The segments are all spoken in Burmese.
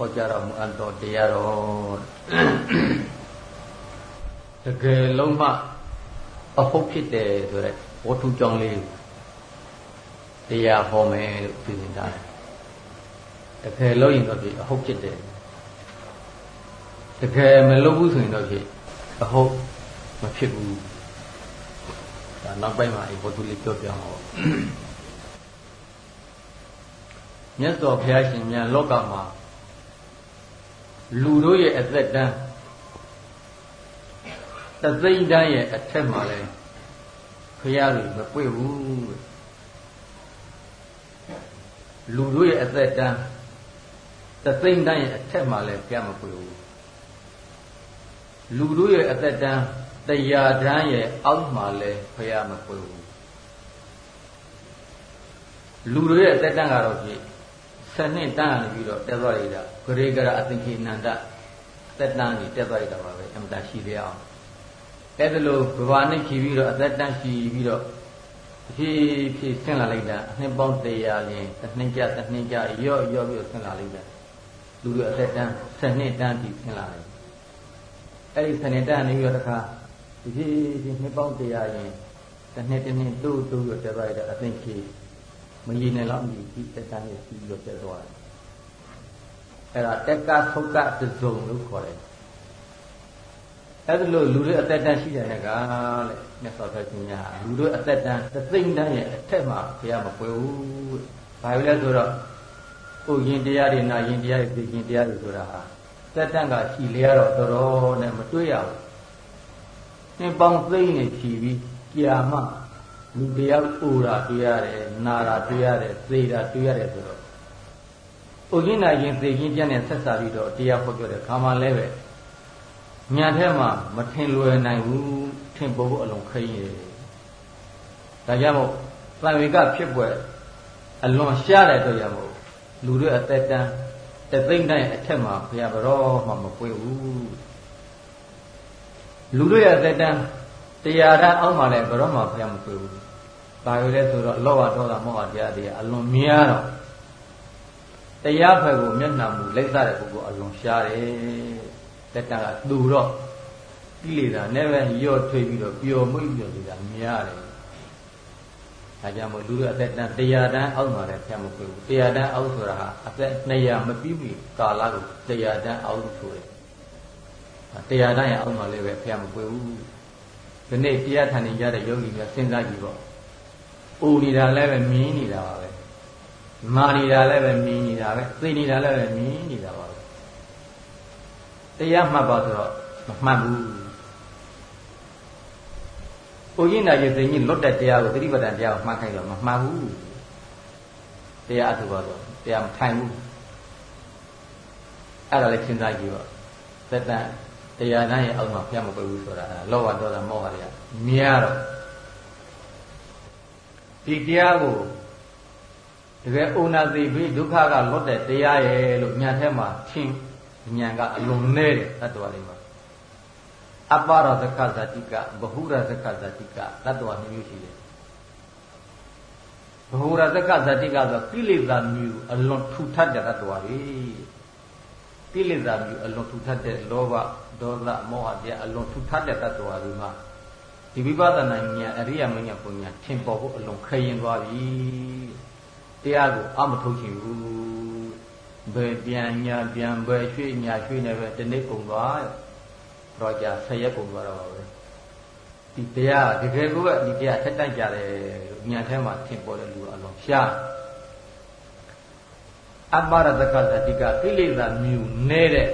ဟောကြားတော်မူအပ်တော်တရားတော်တကယ်လုံးမှအဟုတ်ဖြစ်တယ်ဆိုတဲ့ဝတ္ထုကြောင့်လေးတရားဟောမယ်လို့ပြင်နေတယ်တကယ်လို့ရင်တော့ဖြစ်အဟုတ်ဖြစ်တယ်တကယ်မလုပ်ဘူးဆိုရင်တော့ဖြစ်အဟုတ်မဖြစ်ဘူးဒါနောက်ပိုင်းမှာအဲဝတ္ထုလေးပြောပြအောင်မြတ်စွာဘုရားရှင်များလောကမှာ လူတို့ရဲ့အသက်တန်းတသိမ့်တန်းရဲ့အထက်မှာလဲဖရာတွေမပွေဘူးလူတို့ရဲ့အသက်တန်းတသိမ့်တန်းရဲ့အထက်မှာလဲဖရာမပွေဘူးလူတို့ရဲ့အသက်တန်းတရားတန်းရဲ့အောက်မှာလဲဖရာမပွေဘူးလူတို့ရဲ့အသက်တန်းကတော့ဖြစ် 7နှစ်တန်းရပြီးတော့တက်သွားရတာဂရေကရအသင်္ခေနန္ဒသက်တန်းကြီးတက်သွားရတာပါပဲအမှန်တရှိသေးအောင်အဲ့ဒါလို့ဘဝနဲ့ခီပြီးတော့အသက်တန်းရှိပြီးတော့ဖြည်းဖြည်းဆင်းလာလိုက်တာအနှစ်ပေါင်း100လင်းတစ်နှစ်ကြတစ်နှစ်ကြရော့ရော့ပြီးတော့ဆင်းလာလိုက်တာလူတွေအသက်တန်း7နှစ်တန်းပြီးဆင်းလာတယ်အဲ့ဒီ7နှစ်တန်းနေပြီးတော့တခါဖြည်းဖြည်းနှစ်ပေါင်း100ရင်တစ်နှစ်တစ်နှစ်တိုးတိုးပြီးတော့တက်သွားရတာအသင်္ခေ မရည်နဲ့လောက်မြည်ပြီးတက်တန်းရဲ့ပြီးတော့တက်သွားတယ်အဲ့ဒါတက်ကသုတ်ကတစုံလို့ခေါ်တယ်အဲ့ဒါလို့လူတွေအသက်တန်းရှိတယ်ကလေမြတ်စွာဘုရားရှင်များလူတွေအသက်တန်းသသိမ့်တန်းရဲ့အထက်မှာဘုရားမပွဲဘူးဘာလို့လဲဆိုတော့ကိုရင်တရားတွေနာရင်တရားတွေသိရင်တရားတွေဆိုတာဟာသက်တန်းကရှိလေရတော့တော်တော်နဲ့မတွေ့ရဘူးသင်ပေါင်းသိမ့်နေဖြီးပြီးကြာမှ လူတရားပူတာတွေ့ရတယ်နာတာတွေ့ရတယ်သေတာတွေ့ရတယ်ဆိုတော့ဥကိနာရင်သေခြင်းပြတဲ့ဆက်စာပြီးတော့တရားဟောပြောတဲ့ခါမှလည်းပဲညာထဲမှာမထင်လွယ်နိုင်ဘူးထင်ပေါ်ဖို့အလုံးခိရဒါကြောင့်မို့သံဝေကဖြစ်ပွဲအလွန်ရှားတဲ့အတွက်ကြောင့်မို့လူတွေအသက်တန်းတသိမ့်တိုင်းအထက်မှာဘုရားဘရောမှမပွေဘူးလူတွေအသက်တန်းတရားဓာတ်အောက်မှာလည်းဘရောမှဘုရားမပွေဘူး ဘာလို့လဲဆိုတော့လောဘဒေါသမောဟတရားတွေအလွန်များတော့တရားဖက်ကိုမျက်နှာမူလက်စားတဲ့ပုဂ္ဂိုလ်အလွန်ရှားတယ်တက်တာကသူတော့ကိလေသာနဲ့ပဲရော့ထွေးပြီးတော့ပျော်မွေ့ပြီးတော့နေတာများတယ်ဒါကြောင့်မို့လူတွေအသက်တန်းတရားတန်းအောက်မှာလည်းဖျက်မခွေဘူးတရားတန်းအောက်ဆိုတာဟာအသက်200မပြီးပြီကာလကိုတရားတန်းအောက်ဆိုတယ်တရားတန်းရဲ့အောက်မှာလည်းပဲဖျက်မခွေဘူးဒီနေ့တရားထိုင်နေကြတဲ့ယောဂီများစဉ်းစားကြည့်ပေါ့ အိုနေတာလည်းပဲမြင်းနေတာပါပဲမာနေတာလည်းပဲမြင်းနေတာပဲသိနေတာလည်းပဲမြင်းနေတာပါပဲတရားမှတ်ပါဆိုတော့မမှတ်ဘူး။ကိုရင်နာရဲ့သိရင်လွတ်တဲ့တရားကိုသတိပဋ္ဌာန်တရားကိုမှတ်ခိုင်းတော့မမှတ်ဘူး။တရားအထုပါတော့တရားမထိုင်ဘူး။အဲ့ဒါလည်းစဉ်းစားကြည့်ပါ။သက်တန်တရားတိုင်းရဲ့အောက်မှာဖျက်မပဘူးဆိုတာလောဘဒေါသမောဟတွေကမြားတော့ ဒီတရားကိုတကယ်အိုနာသိပြီးဒုက္ခကလွတ်တဲ့တရားရဲ့လို့ညာထဲမှာထင်ဉာဏ်ကအလွန်နဲတယ်တတ္တဝါတွေမှာအပ္ပရဇကဇတိကဘဟုရဇကဇတိကတတ္တဝါမျိုးရှိတယ်ဘဟုရဇကဇတိကဆိုကိလေသာမျိုးအလွန်ထူထပ်တဲ့တတ္တဝါတွေကိလေသာမျိုးအလွန်ထူထပ်တဲ့လောဘဒေါသမောဟပြအလွန်ထူထပ်တဲ့တတ္တဝါတွေမှာ ဒီဝိပဿနာဉာဏ်အရိယာမဉာဏ်ပုံဉာဏ်ထင်ပေါ်ဖို့အလွန်ခရင်သွားပြီတရားကိုအမထုတ်ချင်ဘူးဘယ်ပြန်ညာပြန်ဘယ်ရွှေ့ညာရွှေ့နေပဲတနေ့ကုန်သွားတော့ကြာဆရက်ကုန်သွားတော့ပါပဲဒီတရားတကယ်ကိုကဒီတရားထက်တန့်ကြတယ်လို့ညာထဲမှာထင်ပေါ်တဲ့လူအလုံးရှားအပ္ပရတကသတိကကိလေသာမြူနေတဲ့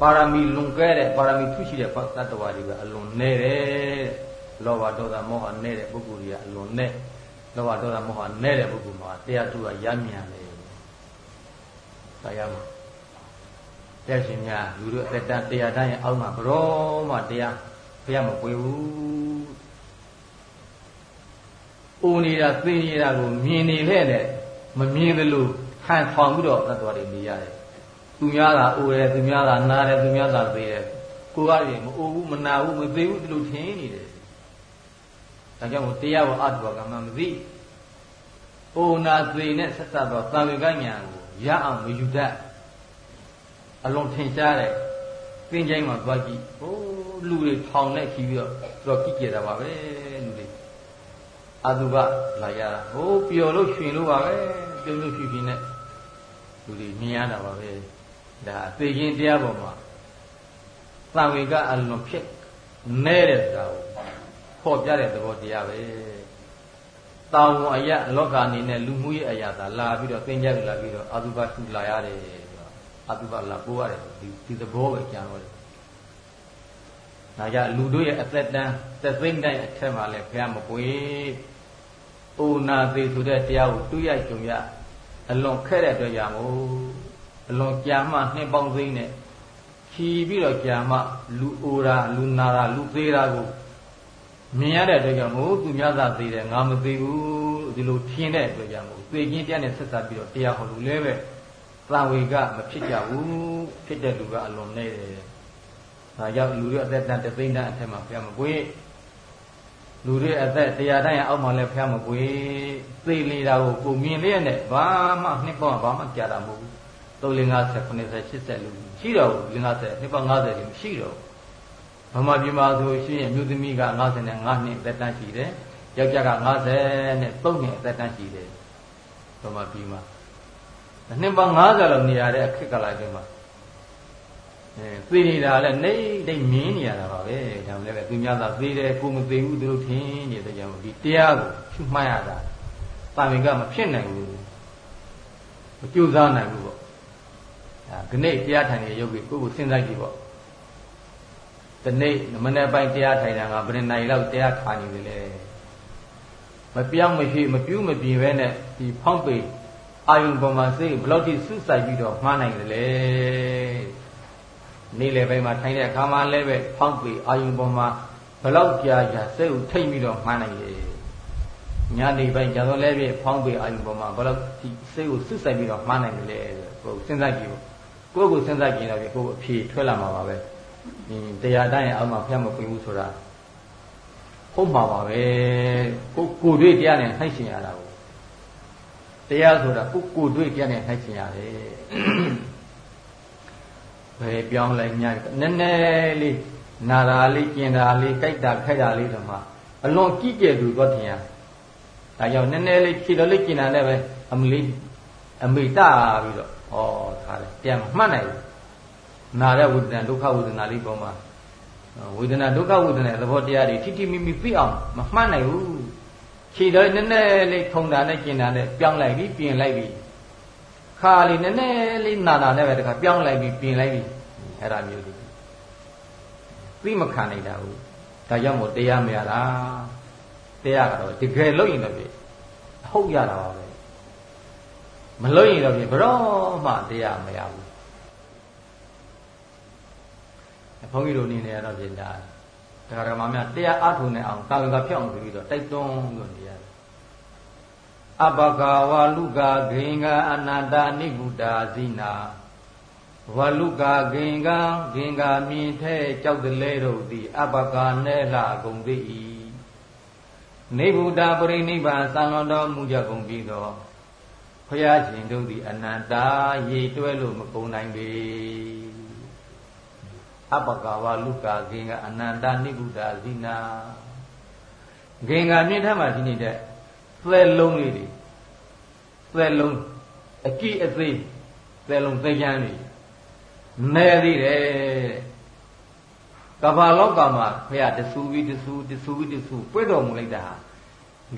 ပါရမီလွန်ကဲတဲ့ပါရမီထုရှိတဲ့သတ္တဝါတွေကအလွန်နေတဲ့ လောဘဒေါသမောဟနေတဲ့ပုဂ္ဂိုလ်တွေကအလွန်နဲ့လောဘဒေါသမောဟနေတဲ့ပုဂ္ဂိုလ်မှာတရားသူကရမြန်တယ်သာရမှာတဲ့ရှင်များလူတို့အသက်တန်းတရားတန်းရဲ့အောက်မှာဘရောမှတရားဘုရားမပွေဘူး။အိုနေတာသိနေတာကိုမြင်နေခဲ့တဲ့မမြင်သလိုဟန်ဆောင်ပြီးတော့သတ္တဝါတွေနေရတယ်။သူများသာအိုတယ်သူများသာနားတယ်သူများသာသိတယ်။ကိုယ်ကလည်းမအိုဘူးမနာဘူးမသိဘူးဒီလိုထင်နေတယ်။ ဒါကြောင့်တရားကိုအတုကမှမသိ။အိုနာသိနဲ့ဆက်ဆက်တော့သံဝေကညာကိုရအောင်မယူတတ်အလွန်ထင်ရှားတဲ့သင်္ချိုင်းမှာသွားကြည့်ဟိုးလူတွေထောင်နဲ့ခီးပြီးတော့သူတို့ကြည့်ကြတာပါပဲလူတွေအတုပလာရတာဟိုးပျော်လို့ရွှင်လို့ပါပဲပြုံးလို့ဖြူဖြူနဲ့လူတွေမြင်ရတာပါပဲဒါသိရင်တရားပေါ်မှာသံဝေကအလွန်ဖြစ်နဲတဲ့စကားကို ဖော်ပြတဲ့သဘောတရားပဲတာဝန်အရာလောကအနေနဲ့လူမှုရေးအရာသာလာပြီးတော့သင်ကြလာပြီးတော့အတုပရှုလာရတယ်အတုပလာပိုးရတယ်ဒီဒီသဘောပဲကြံတော့တယ်။ဒါကြလူတို့ရဲ့အသက်တန်းသက်သိမ့်တိုင်းအထက်မှာလည်းဘုရားမပွေ။အိုနာသေးဆိုတဲ့တရားကိုတူးရကြုံရအလွန်ခဲ့တဲ့အတွက်ကြောင့်မို့အလွန်ကြာမှနှစ်ပေါင်းသိမ့်နဲ့ခီးပြီးတော့ကြာမှလူအိုတာလူနာတာလူသေးတာကို မြင်ရတဲ့အတွက်ကြောင့်မို့သူများသာသေးတယ်ငါမသေးဘူးဒီလိုထင်တဲ့အတွက်ကြောင့်မို့သေခြင်းတရားနဲ့ဆက်ဆက်ပြီးတော့တရားဟောလို့လည်းပဲသံဝေကမဖြစ်ကြဘူးဖြစ်တဲ့လူကအလွန်နေတယ်။ဒါကြောင့်လူတွေအသက်တန်တသိန်းတန်းအထက်မှာဖျားမကွေးလူတွေအသက်တရားတိုင်းအောက်မှာလည်းဖျားမကွေးသိနေတာကိုကိုမြင်လျက်နဲ့ဘာမှနှစ်ပေါင်းဘာမှကြာတာမဟုတ်ဘူး။3 50 90 80လူရှိတော့ဘူး50နှစ်ပေါင်း50လူရှိတော့ ဗမာပြည်မှာဆိုရှင်အမျိုးသမီးက55နှစ်သက်တမ်းရှိတယ်။ယောက်ျားက50နဲ့3နှစ်သက်တမ်းရှိတယ်။ဗမာပြည်မှာနှစ်ပေါင်း90လောက်နေရတဲ့အခက်ကလာကျမှာအဲသိနေတာလည်းနေတိတ်မြင်နေရတာပါပဲဒါမှလည်းပဲသူများသာသိတယ်ကိုမသိဘူးသူတို့ထင်နေတဲ့ကြောင့်ဒီတရားကိုရှုမှတ်ရတာတာမင်ကမဖြစ်နိုင်ဘူးမကြိုးစားနိုင်ဘူးပေါ့ဒါခဏတရားထိုင်နေရုပ်ကြီးကိုယ့်ကိုစဉ်းစားကြည့်ပေါ့ ဒီနေ့မနေ့ပိုင်းတရားထိုင်တာကဘယ်နှစ်နိုင်လောက်တရားထိုင်နေတယ်လဲမပြောင်းမဖြစ်မပြူးမပြေပဲနဲ့ဒီဖောင်းပေအာယုံပေါ်မှာစိတ်ဘယ်လောက်ထိစွဆိုင်ပြီးတော့မှားနိုင်တယ်လဲနေ့လယ်ပိုင်းမှာထိုင်တဲ့အခါမှာလည်းပဲဖောင်းပေအာယုံပေါ်မှာဘယ်လောက်ကြာကြာစိတ်ကိုထိတ်ပြီးတော့မှားနိုင်တယ်ညနေပိုင်းကြာတော့လည်းပဲဖောင်းပေအာယုံပေါ်မှာဘယ်လောက်ထိစိတ်ကိုစွဆိုင်ပြီးတော့မှားနိုင်တယ်လဲကိုယ်စဉ်းစားကြည့်ဖို့ကိုယ့်ကိုစဉ်းစားကြည့်တော့ကိုယ်အဖြေထွက်လာမှာပါပဲ တရားတိုင်းအောင်မှာဖျက်မပွင့်ဘူးဆိုတာဟုတ်မှာပါပဲကိုကိုတွေ့တရားနဲ့နှိုက်ရှင်ရတာကိုတရားဆိုတာကိုကိုတွေ့တရားနဲ့နှိုက်ရှင်ရတယ်ဘယ်ပြောင်းလဲညာနည်းနည်းလေးနာတာလေးကျင်တာလေးကြိုက်တာခိုက်တာလေးတော့မှအလွန်ကြည့်ကြသူတော့ထင်ရဒါကြောင့်နည်းနည်းလေးခြေတော်လေးကျင်တာနဲ့ပဲအမလေးအမိတာပြီးတော့ဩထားတယ်ပြန်မှတ်နိုင်ဘူး နာတဲ့ဝေဒနာဒုက္ခဝေဒနာလေးပေါ်မှာဝေဒနာဒုက္ခဝေဒနာသဘောတရားတွေထိထိမိမိသိအောင်မမှတ်နိုင်ဘူးခြေတော်နည်းနည်းလေးထုံတာနဲ့ကျင်တာနဲ့ပြောင်းလိုက်ပြီးပြင်လိုက်ပြီးခါလေးနည်းနည်းလေးနာတာနဲ့ပဲတခါပြောင်းလိုက်ပြီးပြင်လိုက်ပြီးအဲ့ဒါမျိုးတွေသိမခံနိုင်တာဘူးဒါကြောင့်မို့တရားမရတာတရားကတော့တကယ်လို့ရင်တော့ပြဟုတ်ရတာပါပဲမလို့ရင်တော့ပြဘရောမှတရားမရဘူး ဘုန်းကြီးတို့အနေနဲ့တော့ပြင်တာဒါကြမှာများတရားအထုံနေအောင်တာဝန်ကဖြောင်းပြီးတော့တိုက်တွန်းလို့နေရတယ်အပကဝါလူကဂင်္ဂအနန္တာနိဗ္ဗုတာဇိနာဝလူကဂင်္ဂဂင်္ဂမြင်ထဲကြောက်တလဲတို့သည် အပကနဲ့လှကုန်သည်နိဗ္ဗုတာပရိနိဗ္ဗာန်သံလွန်တော်မူကြကုန်ပြီးတော့ဖရာရှင်တို့သည် အနန္တာရေတွဲလို့မကုန်နိုင်ပေ အပကဝလူကဂင်္ဂအနန္တာနိဗ္ဗုတာဇိနာဂင်္ဂမြင့်ထမှာဒီနေတဲ့သဲလုံးလေးတွေသဲလုံးအကြည့်အသေးသဲလုံးသိချမ်းတွေနဲသေးတယ်ကဘာလောကမှာဖះတဆူပြီးတဆူတဆူပြီးတဆူပြည့်တော်မူလိုက်တာ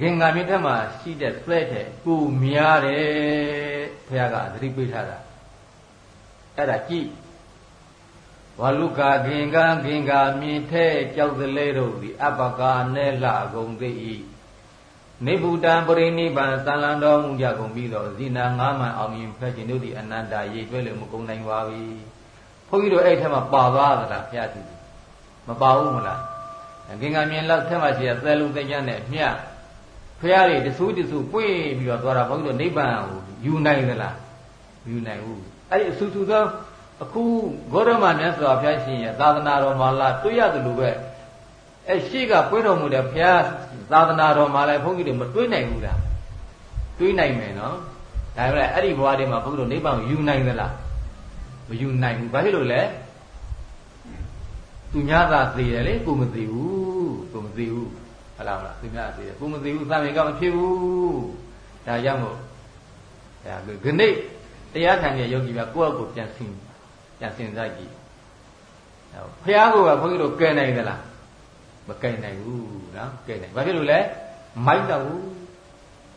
ဂင်္ဂမြင့်ထမှာရှိတဲ့သဲတဲ့ကိုများတယ်ဖះကသတိပေးထားတာအဲ့ဒါကြည့် ဝါလုကာဂင်္ဂဂင်္ဂမြင်ထဲကြောက်သလဲတို့သည်အပကာနဲ့လှကုန်သိ၏နိဗ္ဗုတံပရိနိဗ္ဗာန်သံလံတော်မူကြကုန်ပြီးတော့ဇိနာငါးမှန်အောင်မြင်ဖက်ခြင်းတို့သည်အနန္တရေတွဲလို့မကုန်နိုင်ပါဘူးဘုန်းကြီးတို့အဲ့ထက်မှာပါသွားသလားဘုရားသူမပါဘူးမလားဂင်္ဂမြင်လောက်ထက်မှရှိရသဲလုံးသိကျမ်းနဲ့မြတ်ဖះတွေတဆူးတဆူပွင့်ပြီးတော့သွားတာဘုန်းကြီးတို့နိဗ္ဗာန်ကိုယူနိုင်သလားယူနိုင်ဘူးအဲ့ဒီအဆူဆူသော အခုဂေါရမမြတ်စွာဘုရားရှင်ရဲ့သာသနာတော်မှာလာတွေ့ရတယ်လို့ပဲအဲရှိကပွေးတော်မူတဲ့ဘုရားသာသနာတော်မှာလည်းဘုန်းကြီးတွေမတွေးနိုင်ဘူးလားတွေးနိုင်မယ်နော်ဒါပေမဲ့အဲ့ဒီဘဝတည်းမှာဘုန်းကြီးတို့နိဗ္ဗာန်ယူနိုင်သလားမယူနိုင်ဘူးဘာဖြစ်လို့လဲသူများသာသိတယ်လေကိုမသိဘူးကိုမသိဘူးဟုတ်လားမလားသူများသိတယ်ကိုမသိဘူးသံဃာမဖြစ်ဘူးဒါကြောင့်မို့ဒါကနေ့တရားထိုင်တဲ့ယောဂီကကိုယ့်အကိုပြန်ဆင် ပြန်ဆင်စားကြည့်ဖះကိုကဘုန်းကြီးတို့ကဲနိုင်သလားမကဲနိုင်ဘူးနော်ကဲနိုင်ဘာဖြစ်လို့လဲမိုက်တော့ဘူး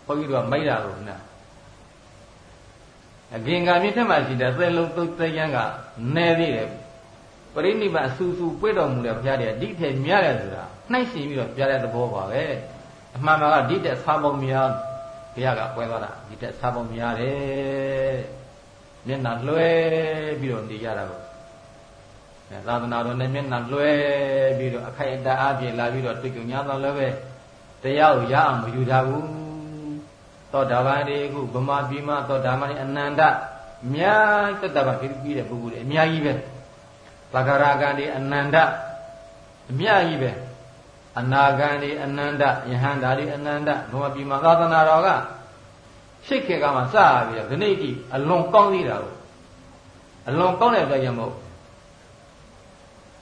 ဘုန်းကြီးတို့ကမိုက်တာလို့နော်အခင်ကမြင့်ထက်မှရှိတဲ့သဲလုံးသုတ်သယံကနဲသေးတယ်ပရိနိဗ္ဗာန်ဆူဆူပွေ့တော်မူတဲ့ဘုရားတည်းဒီထက်မြရတယ်ဆိုတာနှိုက်ရှင်ပြီးတော့ပြတဲ့သဘောပါပဲအမှန်မှန်ကဒီတက်စားပေါင်းများဘုရားကပွဲသွားတာဒီတက်စားပေါင်းများတယ် မျက်နှာလွှဲပြီးတော့နေရတာပေါ့သာသနာတော်နဲ့မျက်နှာလွှဲပြီးတော့အခိုက်အတန့်အပြည့်လာပြီးတော့တွေ့ကြုံညာတော့လည်းပဲတရားကိုရအောင်မယူထားဘူးသောတာပန်တွေခုဗမာပြည်မှာသောတာပန်တွေအနန္တအများတက်တာပါဖြစ်ပြီးတဲ့ပုဂ္ဂိုလ်တွေအများကြီးပဲသဂရကံတွေအနန္တအများကြီးပဲအနာဂံတွေအနန္တယဟန္တာတွေအနန္တဗမာပြည်မှာသာသနာတော်က ရှိခေကမှစပြီးတော့ဒီနေ့ကြည့်အလွန်ကောင်းသေးတာကိုအလွန်ကောင်းတဲ့အတွက်ကြောင့်မို့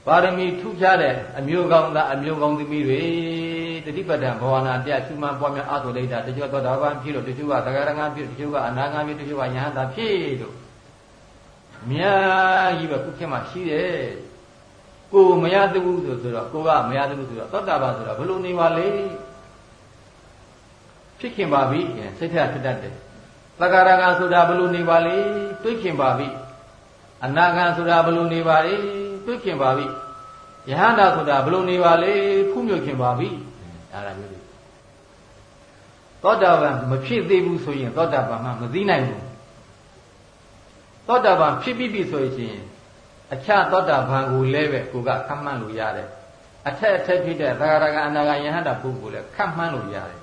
ပါရမီထူးခြားတဲ့အမျိုးကောင်းသားအမျိုးကောင်းသမီးတွေတတိပဒံဘဝနာတရားချူမှန်ပွားများအထုလိုက်တာတချို့သောတာပန်ဖြစ်လို့တချို့ကသဂရငါဖြစ်တချို့ကအနာဂါဖြစ်တချို့ကယဟန္တာဖြစ်လို့များကြီးပဲခုခေတ်မှာရှိတယ်ကိုမရသဘူးဆိုဆိုတော့ကိုကမရသဘူးဆိုတော့သောတာပန်ဆိုတော့ဘယ်လိုနေပါလဲ ဖြစ်ခင်ပါပြီစိတ်ထဖြစ်တတ်တယ်သဂရငါဆိုတာဘယ်လိုနေပါလဲတွေးခင်ပါပြီအနာဂံဆိုတာဘယ်လိုနေပါလဲတွေးခင်ပါပြီယဟန္တာဆိုတာဘယ်လိုနေပါလဲဖုမြုပ်ခင်ပါပြီအဲ့ဒါမျိုးသောတာပန်မဖြစ်သေးဘူးဆိုရင်သောတာပန်မှမသိနိုင်ဘူးသောတာပန်ဖြစ်ပြီးပြီဆိုရင်အခြားသောတာပန်ကိုလည်းပဲကိုကခတ်မှန်းလို့ရတယ်အထက်အထက်ဖြစ်တဲ့သဂရကအနာဂယဟန္တာပုဂ္ဂိုလ်လည်းခတ်မှန်းလို့ရတယ်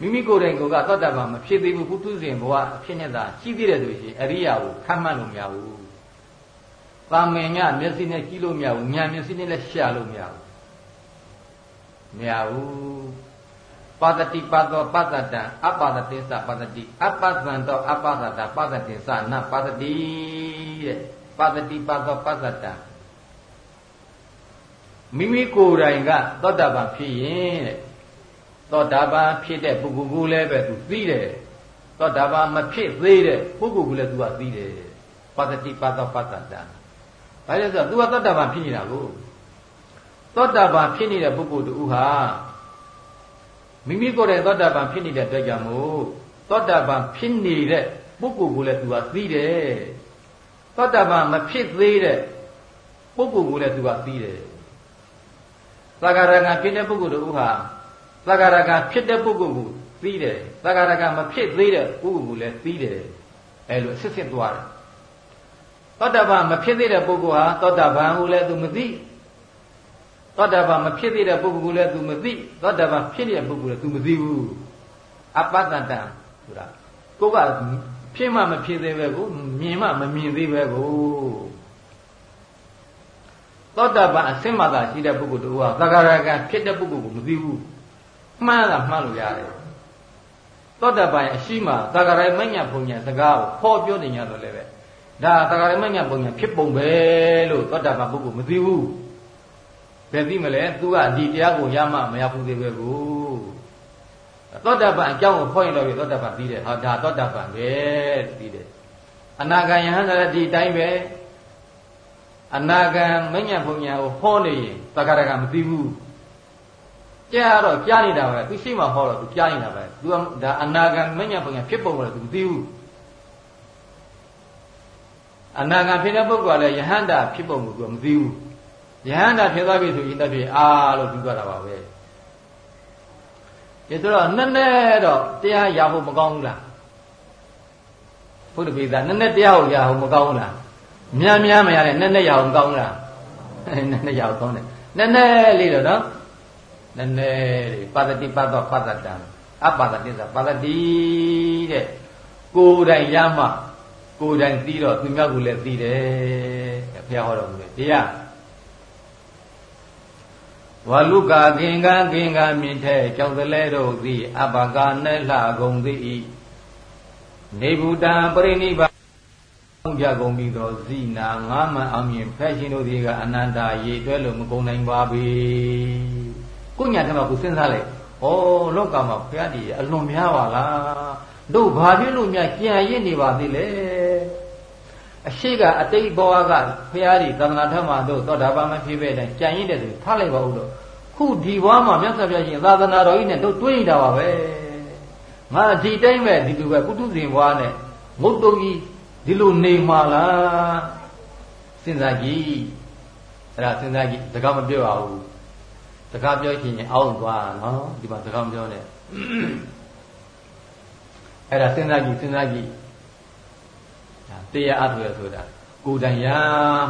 မိမိကိုယ်တိုင်ကိုကသောတာပန်မဖြစ်သေးဘူးဘုသူရှင်ဘဝအဖြစ်နဲ့သာရှိသေးတယ်ဆိုရင်အရိယာကိုခတ်မှန်းလို့မရဘူး။တာမင်ညမျက်စိနဲ့ကြည့်လို့မရဘူး။ညာမျက်စိနဲ့လည်းရှာလို့မရဘူး။မရဘူး။ပါတတိပါသောပတတံအပဒတိသပါတတိအပသံတောအပသတပတတိသနပါတတိတဲ့ပါတတိပါသောပတတံမိမိကိုယ်တိုင်ကသောတာပန်ဖြစ်ရင်တဲ့ သောတာပန်ဖြစ်တဲ့ပုဂ္ဂိုလ်ကိုလည်းပဲသူသိတယ်သောတာပန်မဖြစ်သေးတဲ့ပုဂ္ဂိုလ်ကိုလည်းသူကသိတယ်ပါတတိပါသောပတတံဘာလဲဆိုတော့ तू ကသောတာပန်ဖြစ်နေတာကိုသောတာပန်ဖြစ်နေတဲ့ပုဂ္ဂိုလ်တူဟာမိမိကိုယ်တိုင်သောတာပန်ဖြစ်နေတဲ့အတွက်ကြောင့်မို့သောတာပန်ဖြစ်နေတဲ့ပုဂ္ဂိုလ်ကိုလည်း तू ကသိတယ်သောတာပန်မဖြစ်သေးတဲ့ပုဂ္ဂိုလ်ကိုလည်း तू ကသိတယ်သဂရကဖြစ်တဲ့ပုဂ္ဂိုလ်တူဟာ သဂရကဖြစ်တဲ့ပုဂ္ဂိုလ်ကိုသိတယ်သဂရကမဖြစ်သေးတဲ့ပုဂ္ဂိုလ်ကိုလည်းသိတယ်အဲလိုဆစ်ဆစ်သွားတယ်သောတာပန်မဖြစ်သေးတဲ့ပုဂ္ဂိုလ်ဟာသောတာပန်ကိုလည်းသူမသိသောတာပန်မဖြစ်သေးတဲ့ပုဂ္ဂိုလ်ကိုလည်းသူမသိသောတာပန်ဖြစ်တဲ့ပုဂ္ဂိုလ်လည်းသူမသိဘူးအပတ္တတံဆိုတာကိုကဖြစ်မှမဖြစ်သေးပဲကိုမြင်မှမမြင်သေးပဲကိုသောတာပန်အစင်မှသာရှိတဲ့ပုဂ္ဂိုလ်တို့ဟာသဂရကံဖြစ်တဲ့ပုဂ္ဂိုလ်ကိုမသိဘူး မှားတာမှားလို့ရတယ်သောတာပန်အရှိမှသဂရမညဘုံညာစကားကိုဖော်ပြောနေကြတော့လည်းပဲဒါသဂရမညပုံညာဖြစ်ပုံပဲလို့သောတာပန်ပုဂ္ဂိုလ်မသိဘူးဘယ်သိမလဲ तू ကဒီတရားကိုရမှမရဘူးသေးပဲကိုသောတာပန်အကြောင်းကိုဖွင့်လို့ရသောတာပန်ပြီးတယ်ဟာဒါသောတာပန်ပဲပြီးတယ်အနာဂံယဟန်ကလည်းဒီတိုင်းပဲအနာဂံမညပုံညာကိုဟောနေရင်သဂရကမသိဘူး ကြားတော့ကြားနေတာပဲသူရှိမှဟောတော့သူကြားနေတာပဲ तू ဒါအနာဂံမညပုံညာဖြစ်ပုံလည်း तू မသိဘူးအနာဂံဖြစ်တဲ့ပုဂ္ဂိုလ်ကလည်းယဟန္တာဖြစ်ပုံကိုမသိဘူးယဟန္တာဖြစ်သွားပြီဆိုရင်တည်းအာလို့ပြီးသွားတာပါပဲဒီတော့နည်းနည်းတော့တရားရဖို့မကောင်းဘူးလားဘုရားပိသနည်းနည်းတရားကိုရဖို့မကောင်းဘူးလားများများမရနဲ့နည်းနည်းရအောင်ကောင်းလားနည်းနည်းရအောင်ကောင်းတယ်နည်းနည်းလေးတော့နော် နည်းနည်းလေးပါတတိပတ္တပတ္တတံအပ္ပတတိသပါတတိတဲ့ကိုယ်တိုင်ရမှကိုယ်တိုင်သိတော့သူမြောက်ကိုလည်းသိတယ်ဘုရားဟောတော်မူတယ်တရားဝလုကာကင်္ဂကင်္ဂမြင့်ထဲကြောက်တလဲတို့သည် အပ္ပကနဲ့လှကုန်သည်နေဗုဒ္ဓံပရိနိဗ္ဗာန် Thank you. ပြကုန်ပြီးတော့ဇိနာငါးမှန်အောင်မြင်ဖက်ရှင်တို့ဒီကအနန္တရေတွဲလို့မကုန်နိုင်ပါပြီ ကိုညာထဲမှာကိုစဉ်းစားလိုက်ဩလောကမှာဘုရားဒီအလွန်များပါလားတို့ဘာဖြစ်လို့များကြံရစ်နေပါသေးလဲအရှိကအတိတ်ဘဝကဘုရားဒီသန္တာထမှာတို့သောတာပန်မဖြစ်ပဲတဲ့ကြံရစ်တဲ့သူထားလိုက်ပါဦးလို့ခုဒီဘဝမှာမြတ်စွာဘုရားရှင်သာသနာတော်ကြီးနဲ့တို့တွေးနေတာပါပဲငါဒီတိုင်းပဲဒီလိုပဲကုတုဇင်ဘဝနဲ့ငုတ်တုံကြီးဒီလိုနေမှာလားစဉ်းစားကြည့်အဲ့ဒါစဉ်းစားကြည့်စကားမပြောပါဘူး စကားပြောချင်ရင်အောင်းသွားနော်ဒီမှာစကားမပြောနဲ့အဲ့ဒါစဉ်းစားကြည့်စဉ်းစားကြည့်တရားအထုရဆိုတာကိုယ်တိုင်ရ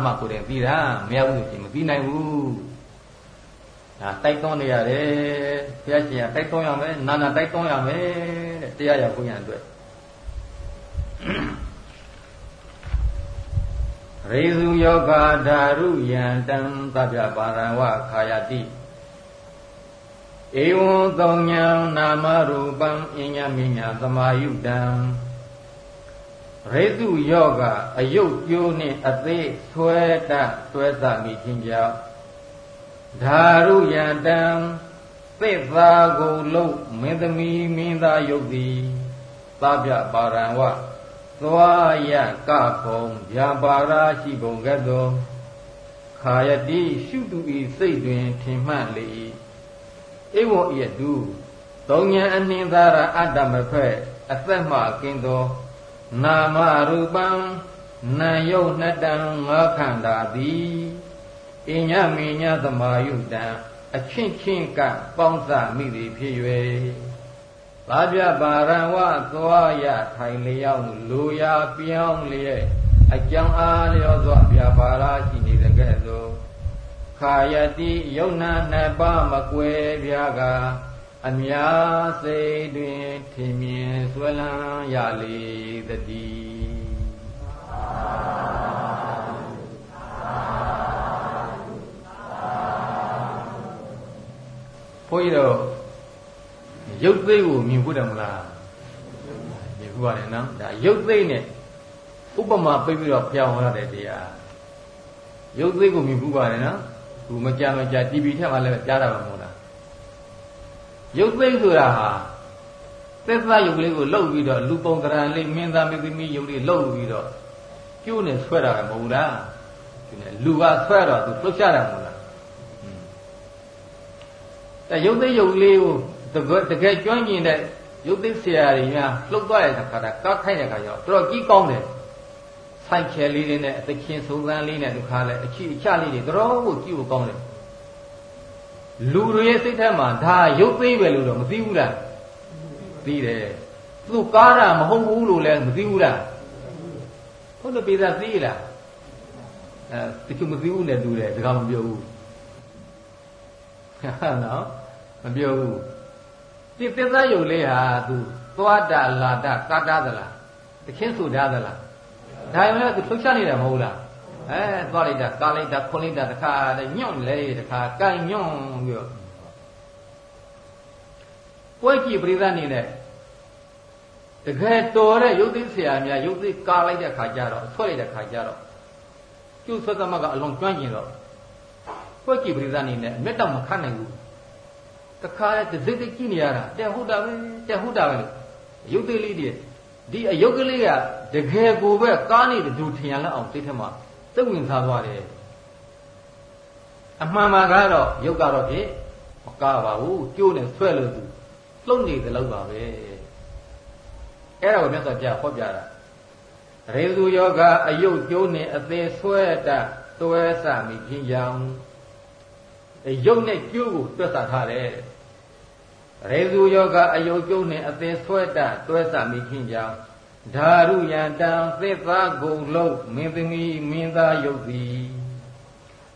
မှကိုယ်တိုင်ပြီးတာမရဘူးဆိုရင်မပြီးနိုင်ဘူးဒါတိုက်တွန်းနေရတယ်ဘုရားရှင်ကတိုက်တွန်းရမယ်နာနာတိုက်တွန်းရမယ်တဲ့တရားရကိုရန်အတွက်ရေစုယောဂဓာရုယံတံသဗ္ဗပါရဝခာယတိ ဧဝံသုံညံနာမရူပံအညမိညာသမာယုတံရေစုယောဂအယုတ်ကျိုးနှင့်အသေးဆွဲတတွဲသမိခြင်းကြောင့်ဓာရုယံတံသစ္စာကိုလုံးမင်းသမီးမင်းသားယုတ်သည်သဗ္ဗပါရဝသွားရကခုံဗျာပါရာရှိပုံကဲ့သို့ခာယတိရှုတူဤစိတ်တွင်ထင်မှတ်လေ ဧဝံဤတုသုံးဉဏ်အနှင်းသာရအတ္တမဖက်အသက်မှကင်းသော နာမရူပံနာယုတ်နှစ်တံငါခန္ဓာသည်အညမေညသမာယုတံအချင်းချင်းကပေါင်းစမိသည်ဖြစ်၍သာပြပါရံဝသွားရထိုင်လျောင်းလူရာပြောင်းလျက်အကြောင်းအားလျောစွာပြပါရာရှိနေတဲ့ကဲ့သို့ ခာယတိယုံနာနှစ်ပါးမကွယ်ပြားကအများစိတ်တွင်ထင်မြင်ဆွဲလန်းရလေတည်းဘုန်းကြီးတို့ရုပ်သိကိုမြင်ဖို့တယ်မလားမြင်ဖို့ရတယ်နော်ဒါရုပ်သိနဲ့ဥပမာပြပြီးတော့ပြောင်းရတဲ့တရားရုပ်သိကိုမြင်ဖို့ပါတယ်နော် သူမကြမကြ TV ထက်မှလည်းကြားတာမဟုတ်လားရုပ်သိဆိုတာဟာသက်သက်ရုပ်လေးကိုလှုပ်ပြီးတော့လူပုံတရံလေးမင်းသားမင်းသမီးရုပ်လေးလှုပ်ပြီးတော့ကျိုးနဲ့ဆွဲတာပဲမဟုတ်လားလူကဆွဲတော့သူလှုပ်ရှားတာမဟုတ်လားအဲရုပ်သိရုပ်လေးကိုတကယ်တကယ်ကျွမ်းကျင်တဲ့ရုပ်သိဆရာတွေများလှုပ်သွားတဲ့ခါတာကားခိုင်းတဲ့ခါကျတော့တော်တော်ကြီးကောင်းတယ် ဆိုင်ခဲလေးတွေနဲ့အသခင်ဆုံးသန်းလေးနဲ့ဒုက္ခလည်းအချီအချလေးတွေတော်တော်ကိုကြည့်ဖို့ကောင်းတယ်လူတွေရဲ့စိတ်ထဲမှာဒါရုပ်သိပဲလို့တော့မသိဘူးလားသိတယ်သူကားတာမဟုတ်ဘူးလို့လည်းမသိဘူးလားဟုတ်လို့ပြေသာသိလားအဲတချို့မသိဘူးနဲ့တူတယ်ဒါကမပြောဘူးဟာနော်မပြောဘူးဒီသစ္စာယုတ်လေးဟာသူသွားတာလာတာကာတာသလားတခင်ဆိုထားသလား ဒါရင်လည်းသူလှုပ်ရှားနေတာမဟုတ်လားအဲသွားလိုက်တာကာလိုက်တာခွန်လိုက်တာတခါတည်းညွန့်လဲတခါကန်ညွန့်ပြီးတော့ပွဲကြည့်ပရိသတ်နေနဲ့တကယ်တော်တဲ့ရုပ်သိဆရာများရုပ်သိကာလိုက်တဲ့ခါကျတော့ဆွဲလိုက်တဲ့ခါကျတော့ကျုပ်ဆွသမကအလွန်ကျွမ်းကျင်တော့ပွဲကြည့်ပရိသတ်နေနဲ့မျက်တောင်မခတ်နိုင်ဘူးတခါတည်းစိတ်စိတ်ကြည့်နေရတာတဲ့ဟုတ်တာပဲတဲ့ဟုတ်တာပဲလို့ရုပ်သေးလေးတွေ ဒီအယုတ်ကလေးကတကယ်ကိုပဲကားနေတူထင်ရလောက်အောင်စိတ်ထဲမှာသိဝင်စားသွားတယ်အမှန်မှန်ကတော့ယုတ်ကတော့ဖြင့်မကားပါဘူးကျိုးနဲ့ဆွဲလို့သူလှုပ်နေတယ်လို့ပါပဲအဲ့ဒါကိုမြတ်စွာဘုရားဟောပြတာရေသူယောဂအယုတ်ကျိုးနဲ့အသေးဆွဲတတ်တွဲစမိခြင်းကြောင့်ရုပ်နဲ့ကျိုးကိုတွက်ဆထားတယ် ရေဇူယောဂအယုတ်ကျုံနဲ့အသင်ဆွဲတတွဲဆမိခြင်းကြောင့်ဓာရုယံတံသစ္စာဂုံလုံးမင်းသမီးမင်းသားယုတ်သည်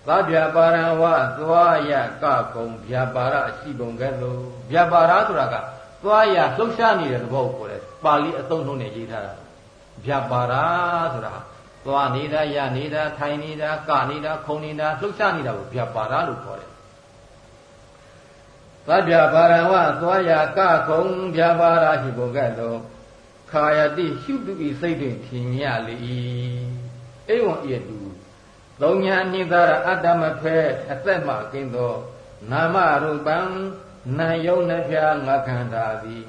သဗျာပါရံဝသွားရကကုံဗျာပါရအရှိပုံကဲ့သို့ဗျာပါရဆိုတာကသွားရလှုပ်ရှားနေတဲ့သဘောကိုခေါ်တယ်ပါဠိအသုံးနှုန်းနဲ့ရေးထားတာဗျာပါရဆိုတာသွားနေတာရနေတာထိုင်နေတာကနေတာခုံနေတာလှုပ်ရှားနေတာကိုဗျာပါရလို့ခေါ်တယ် သဗ္ဗပါရဝသွားရကခုံဗျာပါရာရှိဘုကဲ့သို့ခာယတိရှုတုဤစိတ်တွင်ထင်ရလေ၏အေဝံဤတုသုံးညာနိသာရအတ္တမဖဲအသက်မှကင်းသော နာမရူပံနာယုံနှဖျားငါခန္ဓာသည်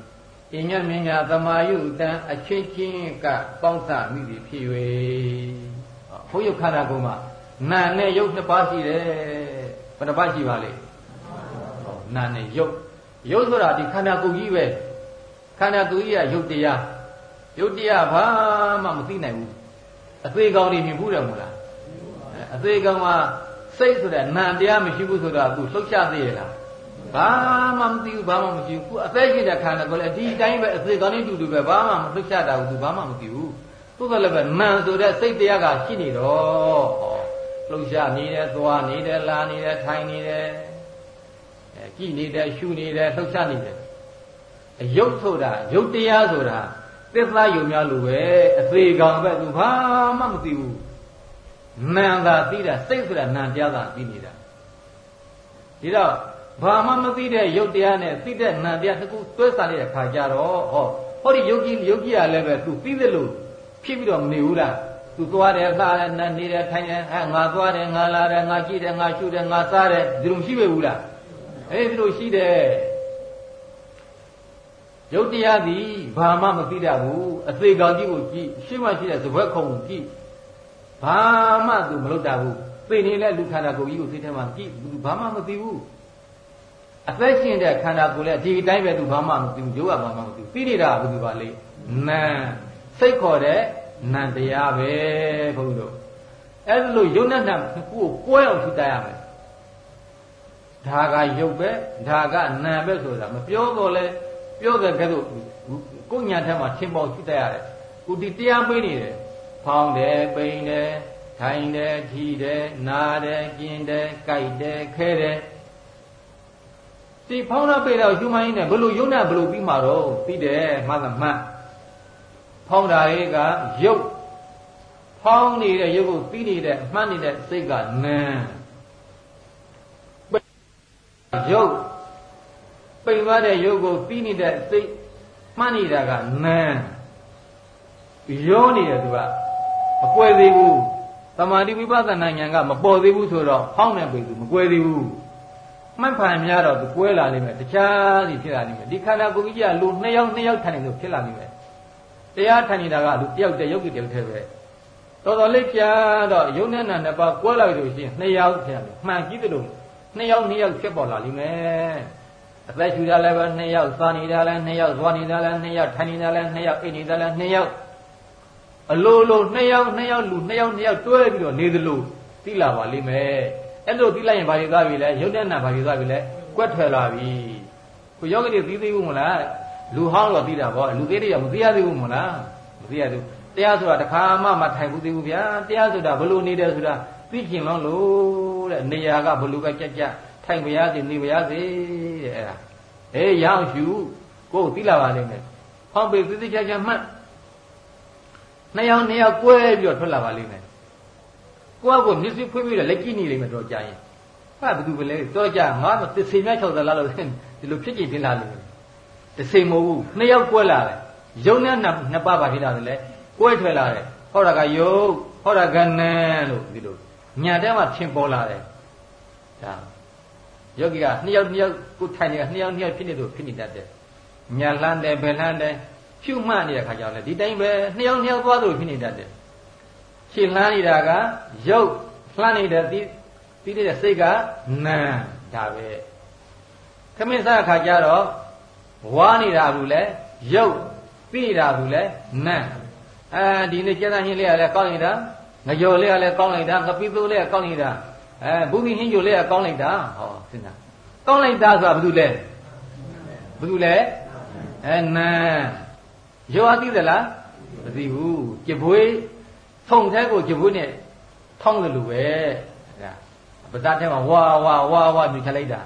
အညမြညာသမာယုတံအချင်းချင်းကပေါင်းစမိသည်ဖြစ်၍ဘုယုခန္ဓာကိုယ်မှာနာနဲ့ယုတ်နှစ်ပါးရှိတယ်ဘယ်နှပါးရှိပါလဲ နာနဲ့ယုတ်ယုတ်ဆိုတာဒီခန္ဓာကိုယ်ကြီးပဲခန္ဓာကိုယ်ကြီးကယုတ်တရားယုတ်တရားဘာမှမသိနိုင်ဘူးအသေးကောင်တွေမြင်ဘူးတယ်မဟုတ်လားအသေးကောင်မှာစိတ်ဆိုတဲ့နာတရားမရှိဘူးဆိုတော့သူလှုပ်ရှားသေးရလားဘာမှမသိဘူးဘာမှမရှိဘူးခုအသက်ရှိတဲ့ခန္ဓာကိုယ်လည်းဒီအတိုင်းပဲအသေးကောင်နဲ့တူတူပဲဘာမှမလှုပ်ရှားတာဘူးသူဘာမှမသိဘူးသို့တော်လည်းပဲနာဆိုတဲ့စိတ်တရားကရှိနေတော့လှုပ်ရှားနေတယ်သွားနေတယ်လာနေတယ်ထိုင်နေတယ်အဲ ကြည်နေတယ်ရှုနေတယ်လှုပ်ရှားနေတယ်အယုတ်ဆိုတာယုတ်တရားဆိုတာသစ္စာယုံများလို့ပဲအသေးကောင်ပဲသူဘာမှမသိဘူးနာသာသိတာစိတ်ဆိုတာနာတရားသာသိနေတာဒီတော့ဘာမှမသိတဲ့ယုတ်တရားနဲ့သိတဲ့နာတရားတစ်ခုတွဲစားတဲ့ခါကြတော့ဟောဟောဒီယုတ်ကြီးယုတ်ကြီးကလည်းပဲသူသိသလိုဖြစ်ပြီးတော့မနေဘူးလားသူသွားတယ်စားတယ်နာနေတယ်ထိုင်တယ်အဲငါသွားတယ်ငါလာတယ်ငါကြည့်တယ်ငါရှုတယ်ငါစားတယ်ဒီလိုရှိပဲဘူးလား အေးဒီလိုရှိတယ်ယုတ်တရားသည်ဘာမှမသိတတ်ဘူးအသေးကောင်ကြီးကိုကြည့်ရှင်းမှရှိတဲ့ဇဘွက်ခုံကိုကြည့်ဘာမှသူမလုပ်တတ်ဘူးသိနေတဲ့လူခန္ဓာကိုယ်ကြီးကိုသိတဲ့မှာကြည့်သူဘာမှမသိဘူးအသက်ရှင်တဲ့ခန္ဓာကိုယ်လည်းဒီအတိုင်းပဲသူဘာမှမသိဘူးယုတ်ကဘာမှမသိဘူးသိနေတာကဘယ်သူပါလဲနာစိတ်ခေါ်တဲ့နံတရားပဲဘုန်းကြီးတို့အဲ့ဒါလို့ယုတ်နဲ့နံကိုကွဲအောင်ထူတတ်ရမယ် ဒါကယုတ်ပဲဒါကနံပဲဆိုတာမပြောတော့လဲပြောတဲ့ကဲတော့ကိုညာထက်မှာထင်ပေါ်ထူတတ်ရတယ်ကိုဒီတရားပေးနေတယ်ဖောင်းတယ်ပိန်တယ်ထိုင်တယ်ထီတယ်နားတယ်ကျင်တယ်ကြိုက်တယ်ခဲတယ်ဒီဖောင်းတာပိန်တော့ရှုမှန်းရင်းနဲ့ဘလို့ယုတ်နဲ့ဘလို့ပြီးမှာတော့ပြီးတယ်မှတ်သမှတ်ဖောင်းတာလေးကရုပ်ဖောင်းနေတဲ့ရုပ်ကိုပြီးနေတဲ့အမှတ်နေတဲ့စိတ်ကနာ ရုပ်ပိန်သွားတဲ့ရုပ်ကိုပြီးနေတဲ့စိတ်မှတ်နေတာကနာရောနေတယ်သူကမကွယ်သေးဘူးသမာဓိဝိပဿနာဉာဏ်ကမပေါ်သေးဘူးဆိုတော့ဖောင်းနေပြီသူမကွယ်သေးဘူးမှတ်ဖန်များတော့သူကွဲလာလိမ့်မယ်တခြားစီဖြစ်လာလိမ့်မယ်ဒီခန္ဓာကိုယ်ကြီးကလူနှစ်ယောက်နှစ်ယောက်ထိုင်နေလို့ဖြစ်လာလိမ့်မယ်တရားထိုင်နေတာကလူတယောက်တည်းယောဂီတယောက်တည်းပဲတော်တော်လေးကြာတော့ယုံနဲ့နာနှစ်ပါးကွဲလိုက်လို့ရှိရင်နှစ်ယောက်ဖြစ်ရမယ်မှန်ကြည့်တယ်လို့ နှစ်ယောက်နှစ်ယောက်ဖြစ်ပေါ်လာလိမ့်မယ်အသက်ရှူတာလည်းပဲနှစ်ယောက်စားနေတာလည်းနှစ်ယောက်သွားနေတာလည်းနှစ်ယောက်ထိုင်နေတာလည်းနှစ်ယောက်အိပ်နေတာလည်းနှစ်ယောက်အလိုလိုနှစ်ယောက်နှစ်ယောက်လူနှစ်ယောက်နှစ်ယောက်တွဲပြီးတော့နေသလိုသိလာပါလိမ့်မယ်အဲ့လိုသိလိုက်ရင်ဘာတွေသွားပြီလဲယုံနဲ့နာဘာတွေသွားပြီလဲကွက်ထွယ်လာပြီကိုယောဂီတွေသိသိဘူးမလားလူဟောင်းတော့သိတာပေါ့လူသေးတွေကမသိရသေးဘူးမလားမသိရသေးဘူးတရားဆိုတာတစ်ခါမှမထိုင်ဘူးသိဘူးဗျာတရားဆိုတာဘလို့နေတယ်ဆိုတာသိကျင်လုံးလို့ တဲ့နေရာကဘလို့ကကြက်ကြက်ထိုင်ပါရစေနေပါရစေတဲ့အဲ့ဒါအေးရောင်ရှူကိုယ်သိလာပါလိမ့်မယ်ဟောပေသိသိချာချာမှတ်နှစ်ယောက်နှစ်ယောက်ကွဲပြီးတော့ထွက်လာပါလိမ့်မယ်ကိုယ့်အကိုမျက်စိဖွင့်ပြီးတော့လက်ကြည့်နေလိမ့်မယ်တော့ကြာရင်ဟာဘယ်သူပဲလဲတော့ကြာငါသစ္စေမြတ်60လားလို့ဒီလိုဖြစ်ကြည့်ဖြစ်လာလိမ့်မယ်တစိမဟုတ်ဘူးနှစ်ယောက်ကွဲလာတယ်ယုံနဲ့နှစ်ပါးပါဖြစ်လာတယ်လေကွဲထွက်လာတယ်ဟောတာကယုတ်ဟောတာကနန်းလို့ဒီလို ညာထဲမှာထင်ပေါ်လာတယ်ဒါယောဂီကနှစ်ယောက်နှစ်ယောက်ကိုထိုင်နေတာနှစ်ယောက်နှစ်ယောက်ဖြစ်နေလို့ဖြစ်နေတတ်တယ်ညာလှမ်းတယ်ဘယ်လှမ်းတယ်ဖြူမှတ်နေတဲ့ခါကြောင့်လေဒီတိုင်းပဲနှစ်ယောက်နှစ်ယောက်သွားသလိုဖြစ်နေတတ်တယ်ရှင်းလှမ်းနေတာကယုတ်လှမ်းနေတဲ့ဒီပြီးတဲ့စိတ်ကနံဒါပဲခမင်းစားခါကျတော့ဝါနေတာဘူးလဲရုပ်ပြိတာဘူးလဲနတ်အဲဒီနေ့ကျက်သားဟင်းလေးကလည်းကောင်းနေတာ ငကြော်လေးကလည်းကောင်းလိုက်တာငပိသိုးလေးကကောင်းနေတာအဲဘူးကြီးဟင်းကြိုလေးကကောင်းလိုက်တာဟောစဉ်းစားကောင်းလိုက်တာဆိုတာဘာလို့လဲဘာလို့လဲအဲနတ်ရောအသိသလားမသိဘူးကြပွေးထုံထဲကိုကြပွေးနဲ့ထောင်းတယ်လို့ပဲဒါပဇာထဲမှာဝါဝါဝါဝါမြှချလိုက်တာ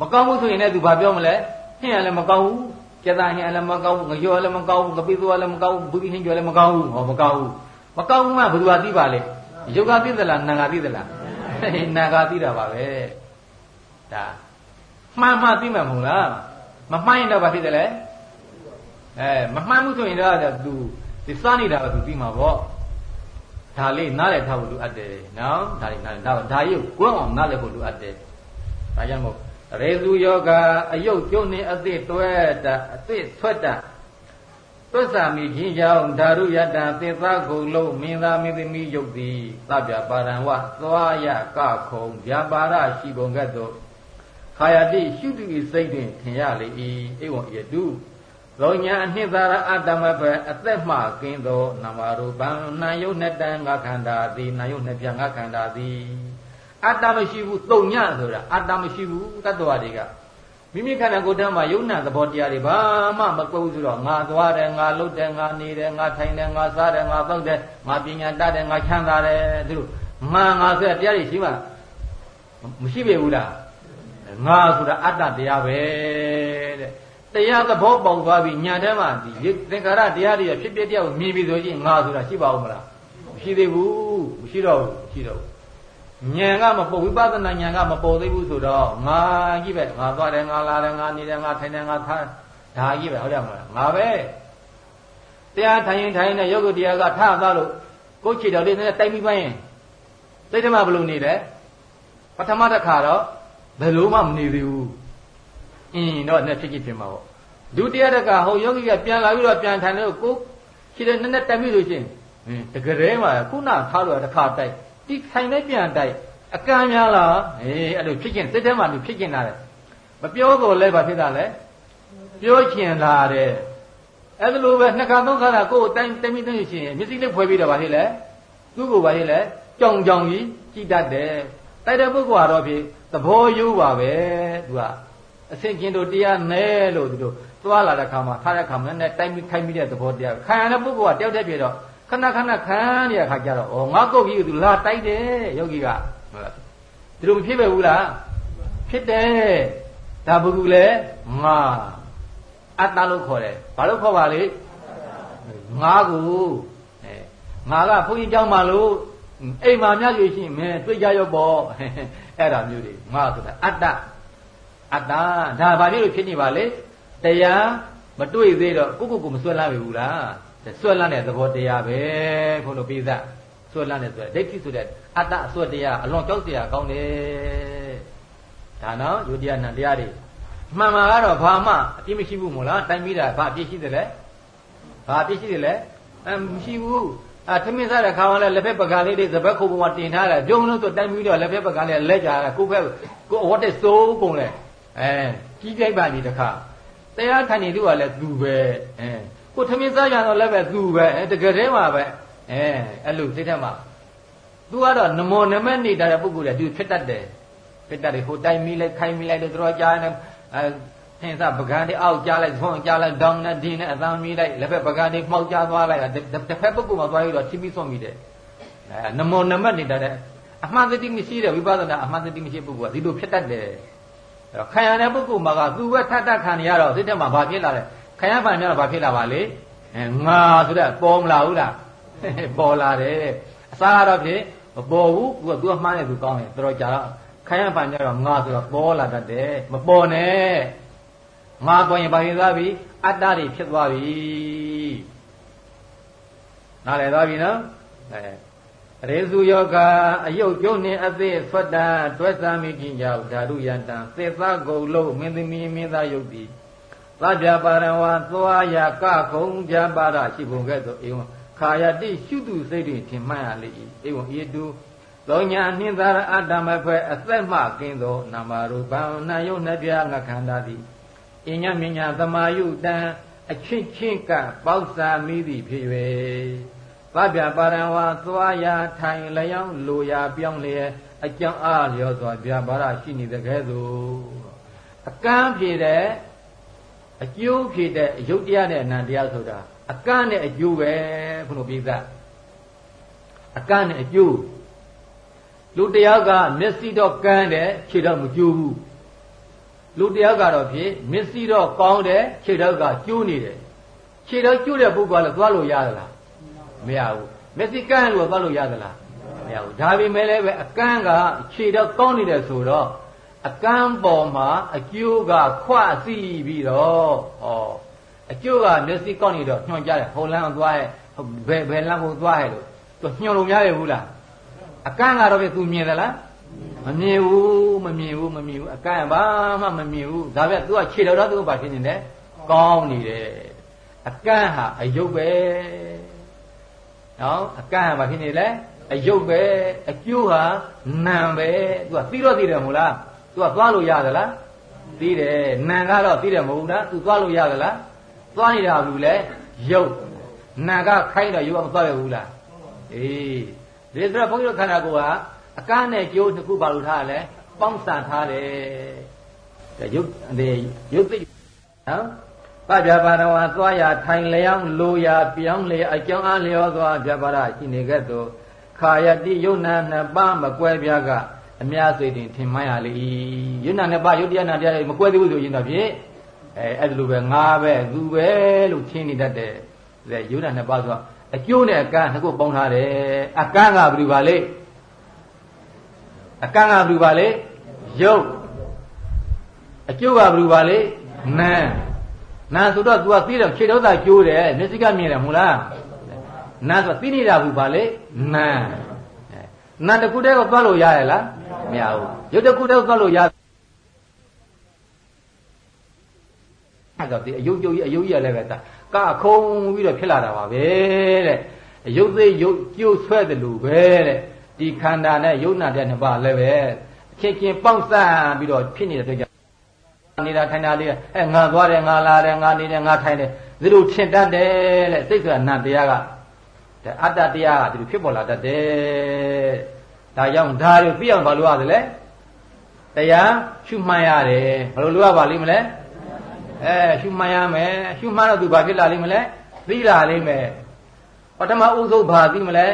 မကောင်းဘူးဆိုရင်လည်းသူဘာပြောမလဲဟင်းရလည်းမကောင်းဘူးကျက်သားဟင်းရလည်းမကောင်းဘူးငရောလည်းမကောင်းဘူးငပိသွားလည်းမကောင်းဘူးဘူးဟင်းကျော်လည်းမကောင်းဘူးဟောမကောင်းဘူး မကောင်းဘူးမှဘယ်သူကသိပါလဲယုတ်ကသိသလားနာကသိသလားနာကသိတာပါပဲဒါမှန်မှသိမှာမဟုတ်လားမမှန်ရင်တော့ဘာဖြစ်တယ်လဲဟအဲမမှန်ဘူးဆိုရင်တော့သူဒီစားနေတာကသူပြီးမှာပေါ့ဒါလေးနားလည်ထားဖို့လိုအပ်တယ်နော်ဒါလေးနားလည်ဒါဒါရုပ်ကိုယ်အောင်နားလည်ဖို့လိုအပ်တယ်ဒါကြောင့်မို့ရေစုယောဂအယုတ်ကျုံနေအသည့်တွဲတာအသည့်ဆွတ်တာ သွစ္စာမိခြင်းကြောင့်ဓာရုယတံသေသကုလုံးမင်းသားမင်းသမီးယုတ်သည်သဗ္ဗပါရံဝသွားရကခုံဗျာပါရရှိပုံကဲ့သို့ခာယတိရှုတိစိတ်တွင်ထင်ရလေ၏ဧဝံယတုလောညာအနှစ်သာရအတ္တမဘအသက်မှကင်းသောနာမရူပံနာယုတ်နှစ်တန်ငါခန္ဓာသည်နာယုတ်နှစ်ပြငါခန္ဓာသည်အတ္တမရှိဘူးတုံညဆိုတာအတ္တမရှိဘူးတတ္တဝါတွေက မိမိခန္ဓာကိုယ်တည်းမှာယုံနာသဘောတရားတွေဘာမှမကွဲဘူးဆိုတော့ငါသွားတယ်ငါလှုပ်တယ်ငါနေတယ်ငါထိုင်တယ်ငါစားတယ်ငါသောက်တယ်ငါပညာတတ်တယ်ငါချမ်းသာတယ်သူတို့ငါငါဆိုတဲ့တရားတွေရှိမှမရှိပေဘူးလားငါဆိုတာအတ္တတရားပဲတဲ့တရားသဘောပေါက်သွားပြီညာထဲမှာဒီသင်္ခါရတရားတွေဖြစ်ဖြစ်တရားကိုမြင်ပြီဆိုရင်ငါဆိုတာရှိပါဦးမလားမရှိသေးဘူးမရှိတော့ဘူးမရှိတော့ဘူး ဉာဏ်ကမပေါ်ဝိပဿနာဉာဏ်ကမပေါ်သေးဘူးဆိုတော့ငါကြီးပဲငါသွားတယ်ငါလာတယ်ငါနေတယ်ငါထိုင်တယ်ငါထားဒါကြီးပဲဟုတ်တယ်မလားငါပဲတရားထိုင်ရင်ထိုင်ရင်ယောဂတရားကထသွားလို့ကိုယ်ခြေတော်လေးနဲ့တိုက်ပြီးပိုင်းရင်စိတ်ထဲမှာဘယ်လိုနေလဲပထမတစ်ခါတော့ဘယ်လိုမှမနေသေးဘူးအင်းတော့နဲ့ဖြစ်ဖြစ်ဖြစ်မှာပေါ့ဒုတိယတစ်ခါဟိုယောဂီကပြန်လာပြီးတော့ပြန်ထိုင်လို့ကိုယ်ခြေတော်နဲ့နဲ့တိုက်ပြီးလို့ရှိရင်တကယ်တည်းမှာခုနထားလို့တစ်ခါတိုက် ဒီခိုင်နဲ့ပြန်တိုက်အကံများလားအေးအဲ့လိုဖြစ်ကျင်စိတ်ထဲမှာလူဖြစ်ကျင်လာတယ်မပြောတော့လဲဘာဖြစ်တာလဲပြောကျင်လာတယ်အဲ့ဒါလိုပဲနှစ်ခါသုံးခါကကိုယ်အတိုင်းတမိသိရှင်မျက်စိလေးဖွယ်ပြီးတော့ဘာဖြစ်လဲသူ့ကိုဘာဖြစ်လဲကြောင်ကြောင်ကြီးကြည်တတ်တယ်တိုက်တဲ့ပုဂ္ဂိုလ်ကတော့ဖြစ်သဘောရိုးပါပဲသူကအစင်ကျင်တို့တရားနဲလို့သူတို့သွားလာတဲ့ခါမှာထားတဲ့ခါမှာနဲ့တိုင်းပြီးခိုင်းပြီးတဲ့သဘောတရားခံရတဲ့ပုဂ္ဂိုလ်ကတယောက်တည်းပြတော့ ခဏခဏခံနေတဲ့အခါကျတော့ဩငါကုတ်ကြီးကသူလာတိုက်တယ်ယောဂီကဟုတ်လားဒီလိုမဖြစ်ပဲဘူးလားဖြစ်တယ်ဒါဘုကူလဲငါအတ္တလို့ခေါ်တယ်ဘာလို့ခေါ်ပါလဲငါကိုအဲငါကဘုန်းကြီးကြောင်းပါလို့အိမ်မှာမြတ်ကြီးရှင်မင်းတွေ့ကြရော့ပေါ့အဲ့ဒါမျိုးတွေငါဆိုတာအတ္တအတ္တဒါဘာဖြစ်လို့ဖြစ်နေပါလဲတရားမတွေ့သေးတော့ကိုကိုကိုမစွဲလာပြီဘူးလား ဆွဲလန်းတဲ့သဘောတရားပဲဘုလို့ပိသဆွဲလန်းတဲ့ဆိုဒိဋ္ဌိဆိုတဲ့အတ္တအစွဲတရားအလွန်ကြောက်စရာကောင်းတယ်ဒါနော်ယုတရားနံတရားတွေမှန်မှာကတော့ဘာမှအပြစ်မရှိဘူးမို့လားတိုင်းပြီးတာဘာအပြစ်ရှိတယ်လဲဘာအပြစ်ရှိတယ်လဲအမရှိဘူးအထမင်းစားတဲ့ခါမှလည်းလက်ဖက်ပကံလေးတွေသဘက်ခုံပေါ်မှာတင်ထားတယ်ပြုံးလို့ဆိုတိုင်းပြီးတော့လက်ဖက်ပကံလေးလက်ကြတာကိုယ့်ဘက်ကိုဝတ်တဲ့စိုးကုန်လေအဲကြီးကြိုက်ပါပြီတခါတရားထိုင်နေသူကလည်းသူပဲအဲ ကိုထမင်းစားရတော့လည်းပဲသူပဲတကယ်တည်းမှာပဲအဲအဲ့လိုစိတ်ထဲမှာသူကတော့နမောနမက်နေတာတဲ့ပုဂ္ဂိုလ်တွေသူဖြစ်တတ်တယ်ဖြစ်တတ်တယ်ဟိုတိုင်းမိလိုက်ခိုင်းမိလိုက်တော့တော်ကြားနေအဲသင်္စပကံတွေအောက်ကြားလိုက်ဆွန့်ကြားလိုက်ဒေါင်းနဲ့ဒီနဲ့အသံမိလိုက်လက်ဖက်ပကံတွေမှောက်ကြားသွားလိုက်တစ်ဖက်ပုဂ္ဂိုလ်မှာသွားပြီးတော့ထိပြီးဆွန့်မိတယ်အဲနမောနမက်နေတာတဲ့အမှန်တတိမရှိတဲ့ဝိပဿနာအမှန်တတိမရှိပုဂ္ဂိုလ်ကဒီလိုဖြစ်တတ်တယ်အဲ့တော့ခံရတဲ့ပုဂ္ဂိုလ်မှာကသူပဲထပ်ထပ်ခံရတော့စိတ်ထဲမှာဘာဖြစ်လာလဲ ခရမ်းပန်များတော့ဘာဖြစ်လာပါလေအဲငါဆိုတဲ့ပေါ်မလာဘူးလားပေါ်လာတယ်အစားကတော့ဖြစ်မပေါ်ဘူးသူကသူကမှားနေသူကောင်းတယ်တော်တော်ကြာတော့ခရမ်းပန်များတော့ငါဆိုတော့ပေါ်လာတတ်တယ်မပေါ်နဲ့ငါပေါ်ရင်ဘာဖြစ်သွားပြီအတ္တတွေဖြစ်သွားပြီနားလည်သွားပြီနော်အဲရေစုယောဂအယုတ်ကျုံနှင့်အသေးဆွတ်တာတွဲစားမိခြင်းကြောင့်ဓာတုယန္တံသေသကုံလုံးမင်းသမီးမင်းသားယုတ်သည် သဗ္ဗပါရဝါသွားရကခုံပြပါရရှိပုံကဲ့သို့ဧဝံခာယတိရှုတုစိတ်တွင်ထင်မှန်ရလေ၏ဧဝံဤတုသောညာနှင်းသာရအတ္တမဖွဲအသက်မှကင်းသောနာမရူပံနာယုတ်နှပြငခန္ဓာသည်အညမညာသမာယုတံအချင်းချင်းကပေါက်စာမိသည်ဖြစ်၍သဗ္ဗပါရဝါသွားရထိုင်လျောင်းလိုရာပြောင်းလျက်အကြောင်းအားလျော်စွာပြပါရရှိနေတဲ့ကဲ့သို့အကန့်ပြေတဲ့ အကျိုးဖြစ်တဲ့အယုတ်တရားနဲ့အနန္တရားဆိုတာအကန့်နဲ့အကျိုးပဲဘုလိုပြသအကန့်နဲ့အကျိုးလူတယောက်ကမျက်စိတော့ကန်းတယ်ခြေတော့မကျိုးဘူးလူတယောက်ကတော့ဖြစ်မျက်စိတော့ကောင်းတယ်ခြေတော့ကကျိုးနေတယ်ခြေတော့ကျိုးတဲ့ပုဂ္ဂိုလ်ကလည်းသွားလို့ရသလားမရဘူးမျက်စိကန်းလို့သွားလို့ရသလားမရဘူးဒါပေမဲ့လည်းပဲအကန်းကခြေတော့ကောင်းနေတယ်ဆိုတော့ အကန်းပေါ်မှာအကျိုးကခွစီပြီးတော့ဟောအကျိုးကမျက်စိကောက်နေတော့ညွှန်ကြတယ်ဟိုလမ်းသွားရဲ့ဘယ်ဘယ်လမ်းကိုသွားရဲ့လို့သူညွှန်လို့များရဘူးလားအကန့်ကတော့ပဲသူမြင်သလားမမြင်ဘူးမမြင်ဘူးမမြင်ဘူးအကန့်ဘာမှမမြင်ဘူးဒါပြသူကခြေတော်တော့သူကဘာဖြစ်နေလဲကောင်းနေတယ်အကန့်ဟာအယုတ်ပဲနော်အကန့်ဟာဘာဖြစ်နေလဲအယုတ်ပဲအကျိုးဟာနံပဲသူကသိတော့သိတယ်မို့လား သူကသွားလို့ရသလားသိတယ်နံကတော့သိတယ်မဟုတ်ဘူးလားသူသွားလို့ရသလားသွားနေတာဘူးလေရုပ်နံကခိုင်းတော့ရုပ်ကမသွားရဘူးလားအေးဒီဆိုတော့ဘုန်းကြီးတို့ခန္ဓာကိုယ်ကအကန့်နဲ့ကျိုးတစ်ခုပါလို့ထားရလဲပေါင်းစပ်ထားတယ်တဲ့ရုပ်ဒီရုပ်သိနော်ပပြပါတော်ဟာသွားရထိုင်လျောင်းလိုရာပြောင်းလေအကြောင်းအားလျောသွားပြပါရရှိနေခဲ့သောခာယတိယုံနာနှစ်ပါးမကွဲပြားက အများစိတ်တင်ထင်မှန်းရလေယုံနာနှစ်ပါးယုတ်တရားနာတရားတွေမကွဲသေးဘူးဆိုရင်တော့ဖြင့်အဲအဲ့ဒါလိုပဲငါပဲသူပဲလို့ထင်နေတတ်တယ်လေယုံနာနှစ်ပါးဆိုအကျိုးနဲ့အကန့်နှစ်ခုပေါင်းထားတယ်အကန့်ကဘယ်လိုပါလဲအကန့်ကဘယ်လိုပါလဲယုတ်အကျိုးကဘယ်လိုပါလဲနာနာဆိုတော့ तू ကသိတယ်ခြေတော့သာကျိုးတယ်မျက်စိကမြင်တယ်မဟုတ်လားနာဆိုသိနေတာဘူးပါလေနာနာတခုတည်းကိုသွားလို့ရရလား မရဘူးရုပ်တခုတည်းကိုသွားလို့ရအဲ့တော့ဒီအယုတ်ကျုပ်ကြီးအယုတ်ကြီးရလည်းပဲကခုံပြီးတော့ဖြစ်လာတာပါပဲတဲ့အယုတ်သေးယုတ်ကျိုးဆွဲတယ်လို့ပဲတဲ့ဒီခန္ဓာနဲ့ယုတ်နာတဲ့နှစ်ပါးလည်းပဲအချင်းချင်းပေါင်းစပ်ပြီးတော့ဖြစ်နေတဲ့အတွက်ကြောင့်နေတာထိုင်တာလေးအဲငါသွားတယ်ငါလာတယ်ငါနေတယ်ငါထိုင်တယ်ဒီလိုထင်တတ်တယ်တဲ့စိတ်ဆိုတာနံတရားကတဲ့အတ္တတရားကဒီလိုဖြစ်ပေါ်လာတတ်တယ် ဒါကြောင့်ဒါတွေပြအောင်ဘာလို့ရသလဲတရားရှုမှတ်ရတယ်ဘာလို့လုပ်ရပါလိမ့်မလဲအဲရှုမှတ်ရမယ်ရှုမှတ်တော့သူဘာဖြစ်လာလိမ့်မလဲသိလာလိမ့်မယ်ပထမဥဆုံးဘာသိမလဲ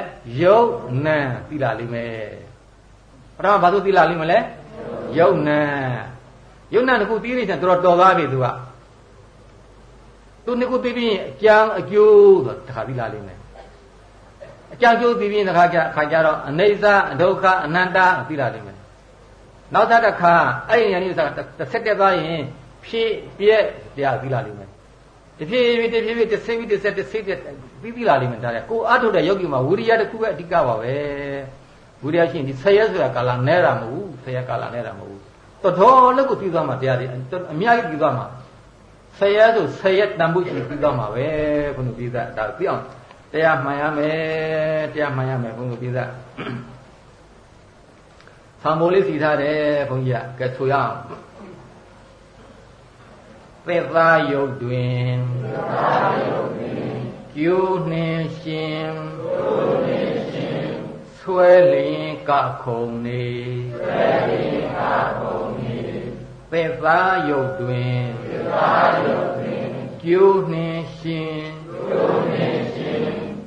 ယုတ်နံသိလာလိမ့်မယ်ပထမဘာလို့သိလာလိမ့်မလဲယုတ်နံယုတ်နံတစ်ခုသိနေချင်တော်တော်သွားပြီသူကသူနှစ်ခုသိပြီးရင်အကျမ်းအကျိုးဆိုတခါသိလာလိမ့်မယ် အကျမ်းကျိုးသိပြီးရင်တခါကျခါကျတော့အနိစ္စဒုက္ခအနတ္တသိလာလိမ့်မယ်နောက်တစ်ခါအဲ့ဒီဉာဏ်ကြီးဆိုတာတစ်ဆက်တက်သွားရင်ဖြည့်ပြည့်တရားသိလာလိမ့်မယ်တဖြည်းဖြည်းတဖြည်းဖြည်းတစ်စိမ့်ပြီးတစ်ဆက်တစ်စိမ့်ပြီးပြီးလာလိမ့်မယ်ဒါလည်းကိုအထုတ်တဲ့ယောဂီမှာဝိရိယတစ်ခုပဲအဓိကပါပဲဝိရိယရှိရင်ဒီဆယ်ရက်ဆိုတာကာလနဲတာမဟုတ်ဘူးဆယ်ရက်ကာလနဲတာမဟုတ်ဘူးတော်တော်လည်းကိုပြီးသွားမှာတရားတွေအများကြီးပြီးသွားမှာဆယ်ရက်ဆိုဆယ်ရက်တန်ဖို့ရှိပြီးသွားမှာပဲဘုန်းကြီးပြည်သားဒါပြအောင် တရားမှန်ရမယ်တရားမှန်ရမယ်ဘုန်းကြီးပြည်သားသံမိုးလေးစီထားတယ်ဘုန်းကြီးကကဲဆိုရအောင်သက်သားယုတ်တွင်သက်သားယုတ်တွင်ကျိုးနှင်းရှင်ကျိုးနှင်းရှင်ဆွဲလင်ကခုံနေဆွဲလင်ကခုံနေသက်သားယုတ်တွင်သက်သားယုတ်တွင်ကျိုးနှင်းရှင်ကျိုးနှင်းရှင်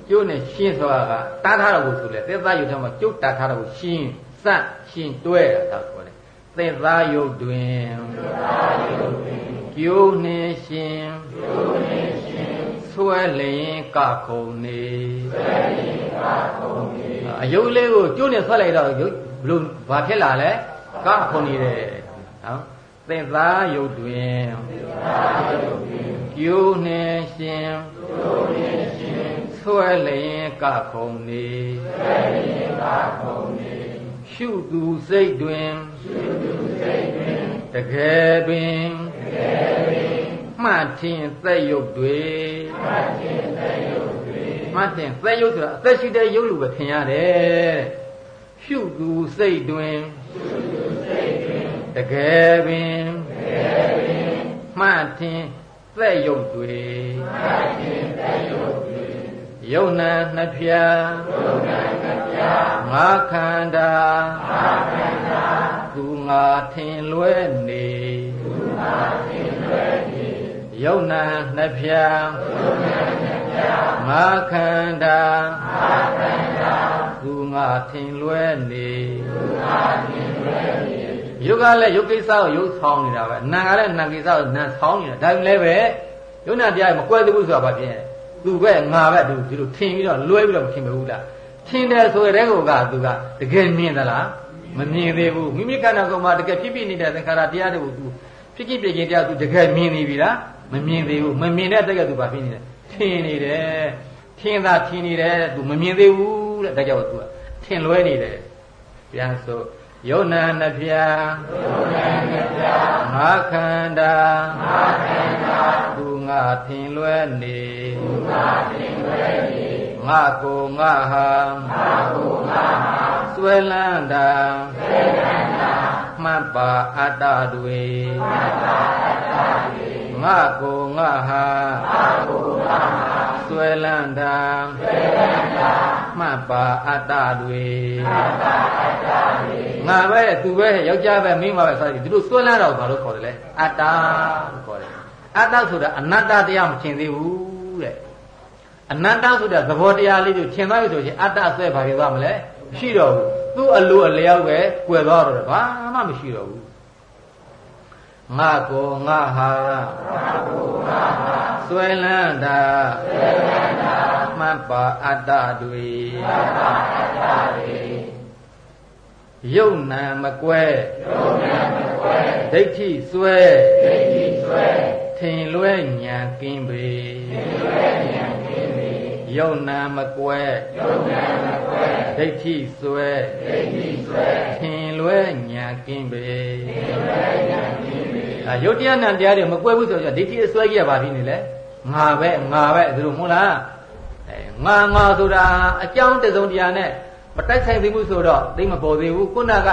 ကျိုးနဲ့ရှင်းဆိုတာကတားထားတော့ကိုဆိုလေသက်သားယုတ်ထဲမှာကျုပ်တားထားတော့ကိုရှင်းစရှင်းတွဲတာဒါဆိုလေသက်သားယုတ်တွင်သက်သားယုတ်တွင်ကျိုးနှင်းရှင်ကျိုးနှင်းရှင်ဆွဲလျင်ကခုံနေဆွဲလျင်ကခုံနေအယုတ်လေးကိုကျိုးနဲ့ဆွဲလိုက်တော့ဘလို့ဘာဖြစ်လာလဲကခုံနေတယ်နော်သင်္သာယုတ်တွင်သင်္သာယုတ်တွင်ကျိုးနှင်းရှင်ကျိုးနှင်းရှင် ဆွဲလျင်ကခုံနေဆွဲလျင်ကခုံနေရှုသူစိတ်တွင်ရှုသူစိတ်တွင်တကယ်ပင်မှတ်ခြင်းသက်ရုပ်တွေမှတ်ခြင်းသက်ရုပ်တွေမှတ်ခြင်းသက်ရုပ်ဆိုတာအသက်ရှိတဲ့ရုပ်လိုပဲထင်ရတယ်ရှုသူစိတ်တွင်ရှုသူစိတ်တွင်တကယ်ပင်တကယ်ပင်မှတ်ခြင်းသက်ရုပ်တွေမှတ်ခြင်းသက်ရုပ်တွေ ယုံနာနှစ်ဖြာယုံနာနှစ်ဖြာငါခန္ဓာငါခန္ဓာသူငါထင်လွဲနေသူငါထင်လွဲနေယုံနာနှစ်ဖြာယုံနာနှစ်ဖြာငါခန္ဓာငါခန္ဓာသူငါထင်လွဲနေသူငါထင်လွဲနေယုတ်ကလည်းယုတ်ကိစ္စကိုယုတ်ဆောင်နေတာပဲနာကလည်းနာကိစ္စကိုနာဆောင်နေတာဒါလည်းပဲယုံနာတရားမကွဲသေးဘူးဆိုတာဘာဖြစ်လဲ သူပဲငါပဲသူဒီလိုထင်ပြီးတော့လွဲပြီးတော့မထင်မဘူးလားထင်တယ်ဆိုတဲ့ကောကသူကတကယ်မြင်သလားမမြင်သေးဘူးမိမိကဏ္ဍကောင်မှာတကယ်ဖြစ်ဖြစ်နေတဲ့သင်္ခါရတရားတွေကိုသူဖြစ်ဖြစ်ပြင်းပြင်းတရားသူတကယ်မြင်နေပြီလားမမမြင်သေးဘူးမမြင်တဲ့တက်ကသူဘာဖြစ်နေလဲထင်နေတယ်ထင်သာထင်နေတယ်သူမမြင်သေးဘူးတဲ့ဒါကြောင့်သူကထင်လွဲနေတယ်ပြန်ဆိုယုံနာနှပြယုံနာနှပြငါခန္ဓာငါခန္ဓာသူငါထင်လွဲနေ သူငါထင်လွဲနေငါကိုငါဟာငါကိုငါဟာဆွဲလန်းတာဆွဲလန်းတာမှတ်ပါအတ္တတွေမှတ်ပါအတ္တတွေငါကိုငါဟာငါကိုငါဟာဆွဲလန်းတာဆွဲလန်းတာမှတ်ပါအတ္တတွေမှတ်ပါအတ္တတွေငါပဲသူပဲယောက်ျားပဲမိန်းမပဲစသည်ဒီလိုဆွဲလန်းတော့ဘာလို့ခေါ်တယ်လဲအတ္တလို့ခေါ်တယ်အတ္တဆိုတာအနတ္တတရားမရှင်းသေးဘူးတဲ့ အနတ္တဆိုတာသဘောတရားလေးကိုရှင်းသွားပြီဆိုရင်အတ္တဆွဲဘာဖြစ်သွားမလဲမရှိတော့ဘူးသူ့အလိုအလျောက်ပဲကွယ်သွားတော့တယ်ဘာမှမရှိတော့ဘူးငါကိုငါဟာငါကိုငါဟာဆွဲလန်းတာဆွဲလန်းတာမှတ်ပါအတ္တတွေမှတ်ပါအတ္တတွေယုံနာမကွဲယုံနာမကွဲဒိဋ္ဌိဆွဲဒိဋ္ဌိဆွဲထင်လွဲညာကင်းပေထင်လွဲညာကင်းပေ ယုံနာမကွဲယုံနာမကွဲဒိဋ္ဌိဆွဲဒိဋ္ဌိဆွဲထင်လွဲညာကင်းပေထင်လွဲညာကင်းပေအာယုတ်တရားနဲ့တရားတွေမကွဲဘူးဆိုတော့ဒိဋ္ဌိအစွဲကြီးကဘာဖြစ်နေလဲငါပဲငါပဲဒါလိုမဟုတ်လားအဲငါငါဆိုတာအကြောင်းတစုံတရားနဲ့မတိုက်ဆိုင်သေးဘူးဆိုတော့သိမပေါ်သေးဘူးခုနက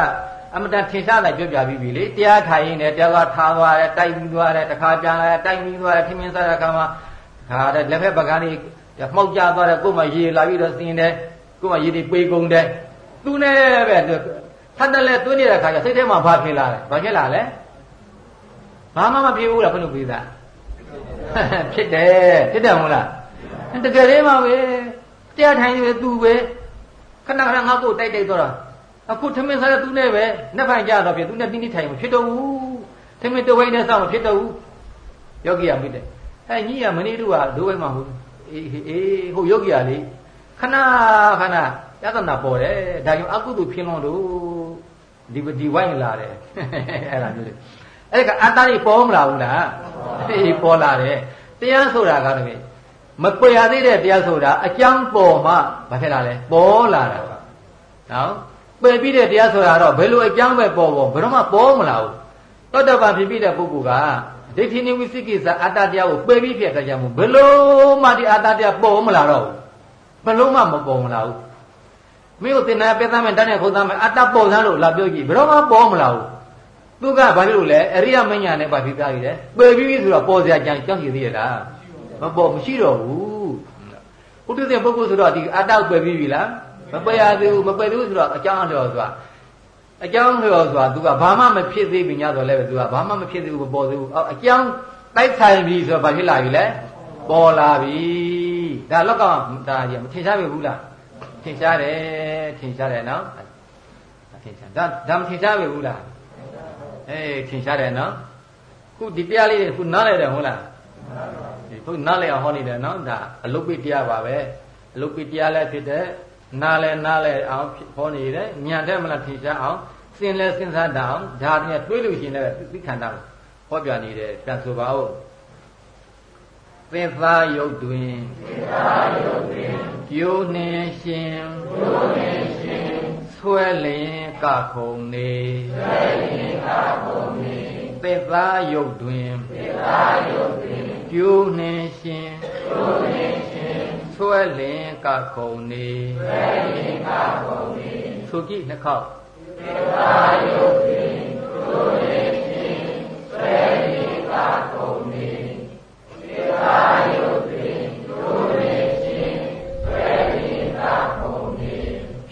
အမတန်ထင်ရှားလိုက်ပြောပြပြီးပြီလေတရားထိုင်ရင်လည်းတရားကထားသွားတယ်တိုက်ပြီးသွားတယ်တခါပြန်လာတယ်တိုက်ပြီးသွားတယ်ထင်းမင်းစားတဲ့အခါမှာဒါတဲ့လက်ဖက်ပကန်းလေး မှောက်ကျသွားတယ်ကိုယ်မှရေလာပြီးတော့စင်းတယ်ကိုယ်မှရေတွေပေကုန်တယ်သူနဲ့ပဲထပ်တယ်လဲတွင်းနေတဲ့ခါကျစိတ်ထဲမှာဘာဖြစ်လာလဲဘာဖြစ်လာလဲဘာမှမဖြစ်ဘူးလားဘယ်လိုပြီးသားဖြစ်တယ်ဖြစ်တယ်မဟုတ်လားတကယ်လေးပါပဲတရားထိုင်ရသူပဲခဏခဏငါ့ကိုတိုက်တိုက်တော့တာအခုထမင်းစားတဲ့သူနဲ့ပဲနှစ်ဖန်ကြတော့ဖြစ်သူနဲ့တင်းတင်းထိုင်မဖြစ်တော့ဘူးထမင်းတဝိုင်းနဲ့စောင့်မဖြစ်တော့ဘူးယောဂီရမိတယ်အဲညီရမနေ့တို့ကဒိုးဝိုင်းမှာဟုတ် အေးအေးဟိုယောဂီရလေခဏခဏယသနာပေါ်တယ်ဒါကြောင့်အကုသိုလ်ဖြစ်လွန်လို့ဒီဒီဝိုင်းလာတယ်အဲ့ဒါမျိုးလေအဲ့ဒါကအတ္တကြီးပေါ်မလာဘူးလားအေးပေါ်လာတယ်တရားဆိုတာကလည်းမပယ်ရသေးတဲ့တရားဆိုတာအကြောင်းပေါ်မှဘာဖြစ်လာလဲပေါ်လာတာနော်ပယ်ပြီးတဲ့တရားဆိုတာတော့ဘယ်လိုအကြောင်းပဲပေါ်ပေါ်ဘယ်တော့မှပေါ်မလာဘူးတောတပန်ဖြစ်ပြီးတဲ့ပုဂ္ဂိုလ်က ဒိဋ္ဌိနိဝိသိကိစ္စအတ္တတရားကိုပယ်ပြီးဖြစ်တဲ့ကြောင့်ဘယ်လိုမှဒီအတ္တတရားပေါ်မလာတော့ဘူးဘယ်လိုမှမပေါ်မလာဘူးမင်းတို့သင်္နာပက်သားမယ်တန်းနဲ့ခုံသားမယ်အတ္တပေါ်သားလို့လာပြောကြည့်ဘယ်တော့မှပေါ်မလာဘူးသူကဘာဖြစ်လို့လဲအရိယမညာနဲ့ပါပြီးသားကြီးတယ်ပယ်ပြီးပြီဆိုတော့ပေါ်စရာကြံကြောက်ကြည့်သေးရလားမပေါ်မရှိတော့ဘူးဘုဒ္ဓတဲ့ပုဂ္ဂိုလ်ဆိုတော့ဒီအတ္တပယ်ပြီးပြီလားမပယ်ရသေးဘူးမပယ်သေးဘူးဆိုတော့အကြောင်းအလျော်ဆိုတာ အကြောင်းလျော်ဆိုတာ तू ကဘာမှမဖြစ်သေးပြီညဆိုလည်းပဲ तू ကဘာမှမဖြစ်သေးဘူးမပေါ်သေးဘူးအကြောင်းတိုက်ဆိုင်ပြီဆိုတော့ဘာဖြစ်လာပြီလဲပေါ်လာပြီဒါလောက်ကဒါကြီးမထင်ရှားပြီဘူးလားထင်ရှားတယ်ထင်ရှားတယ်နော်ထင်ရှားဒါဒါမထင်ရှားပြီဘူးလားအေးထင်ရှားတယ်နော်ခုဒီတရားလေးတွေခုနားလဲတယ်ဟုတ်လားဒီခုနားလဲအောင်ဟောနေတယ်နော်ဒါအလုတ်ပိတရားပါပဲအလုတ်ပိတရားလည်းဖြစ်တဲ့နားလဲနားလဲအောင်ဟောနေတယ်ညံတဲ့မလားထင်ရှားအောင် စင်လဲစဉ်းစားတအောင်ဒါတည်းတွေးလို့ရှိရင်လည်းသိခန္ဓာဟောပြနေတယ်ပြန်ဆိုပါဦးသင်္သာယုတ်တွင်သင်္သာယုတ်တွင်ကျိုးနှင်းရှင်ကျိုးနှင်းရှင်ဆွဲလင်ကခုံနေဆွဲလင်ကခုံနေသင်္သာယုတ်တွင်သင်္သာယုတ်တွင်ကျိုးနှင်းရှင်ကျိုးနှင်းရှင်ဆွဲလင်ကခုံနေဆွဲလင်ကခုံနေသုကြည့်နှစ်ခေါက်သင်္သာယု တ်တွင်ကျိုးနှင်းရှင်ဆွဲလင်ကခုံနေသင်္သာယုတ်တွင်ကျိုးနှင်းရှင်ဆွဲလင်ကခုံနေ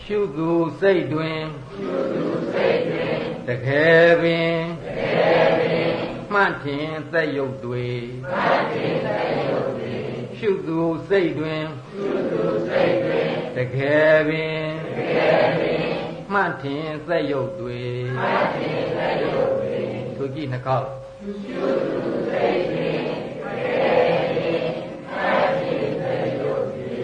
ရှုသူစိတ်တွင်ရှုသူစိတ်တွင်တကယ်ပင်တကယ်ပင်မှတ်ထင်သက်ယုတ်တွေမှတ်ထင်သက်ယုတ်တွေရှုသူစိတ်တွင်ရှုသူစိတ်တွင်တကယ်ပင်တကယ်ပင် မှတ်ထင်သက်ယုတ်တွေမှတ်ထင်သက်ယုတ်တွေသူကြည့်နှကောက်ရှုသူစိတ်တွင်တကယ်ပင်မှတ်ထင်သက်ယုတ်တွေ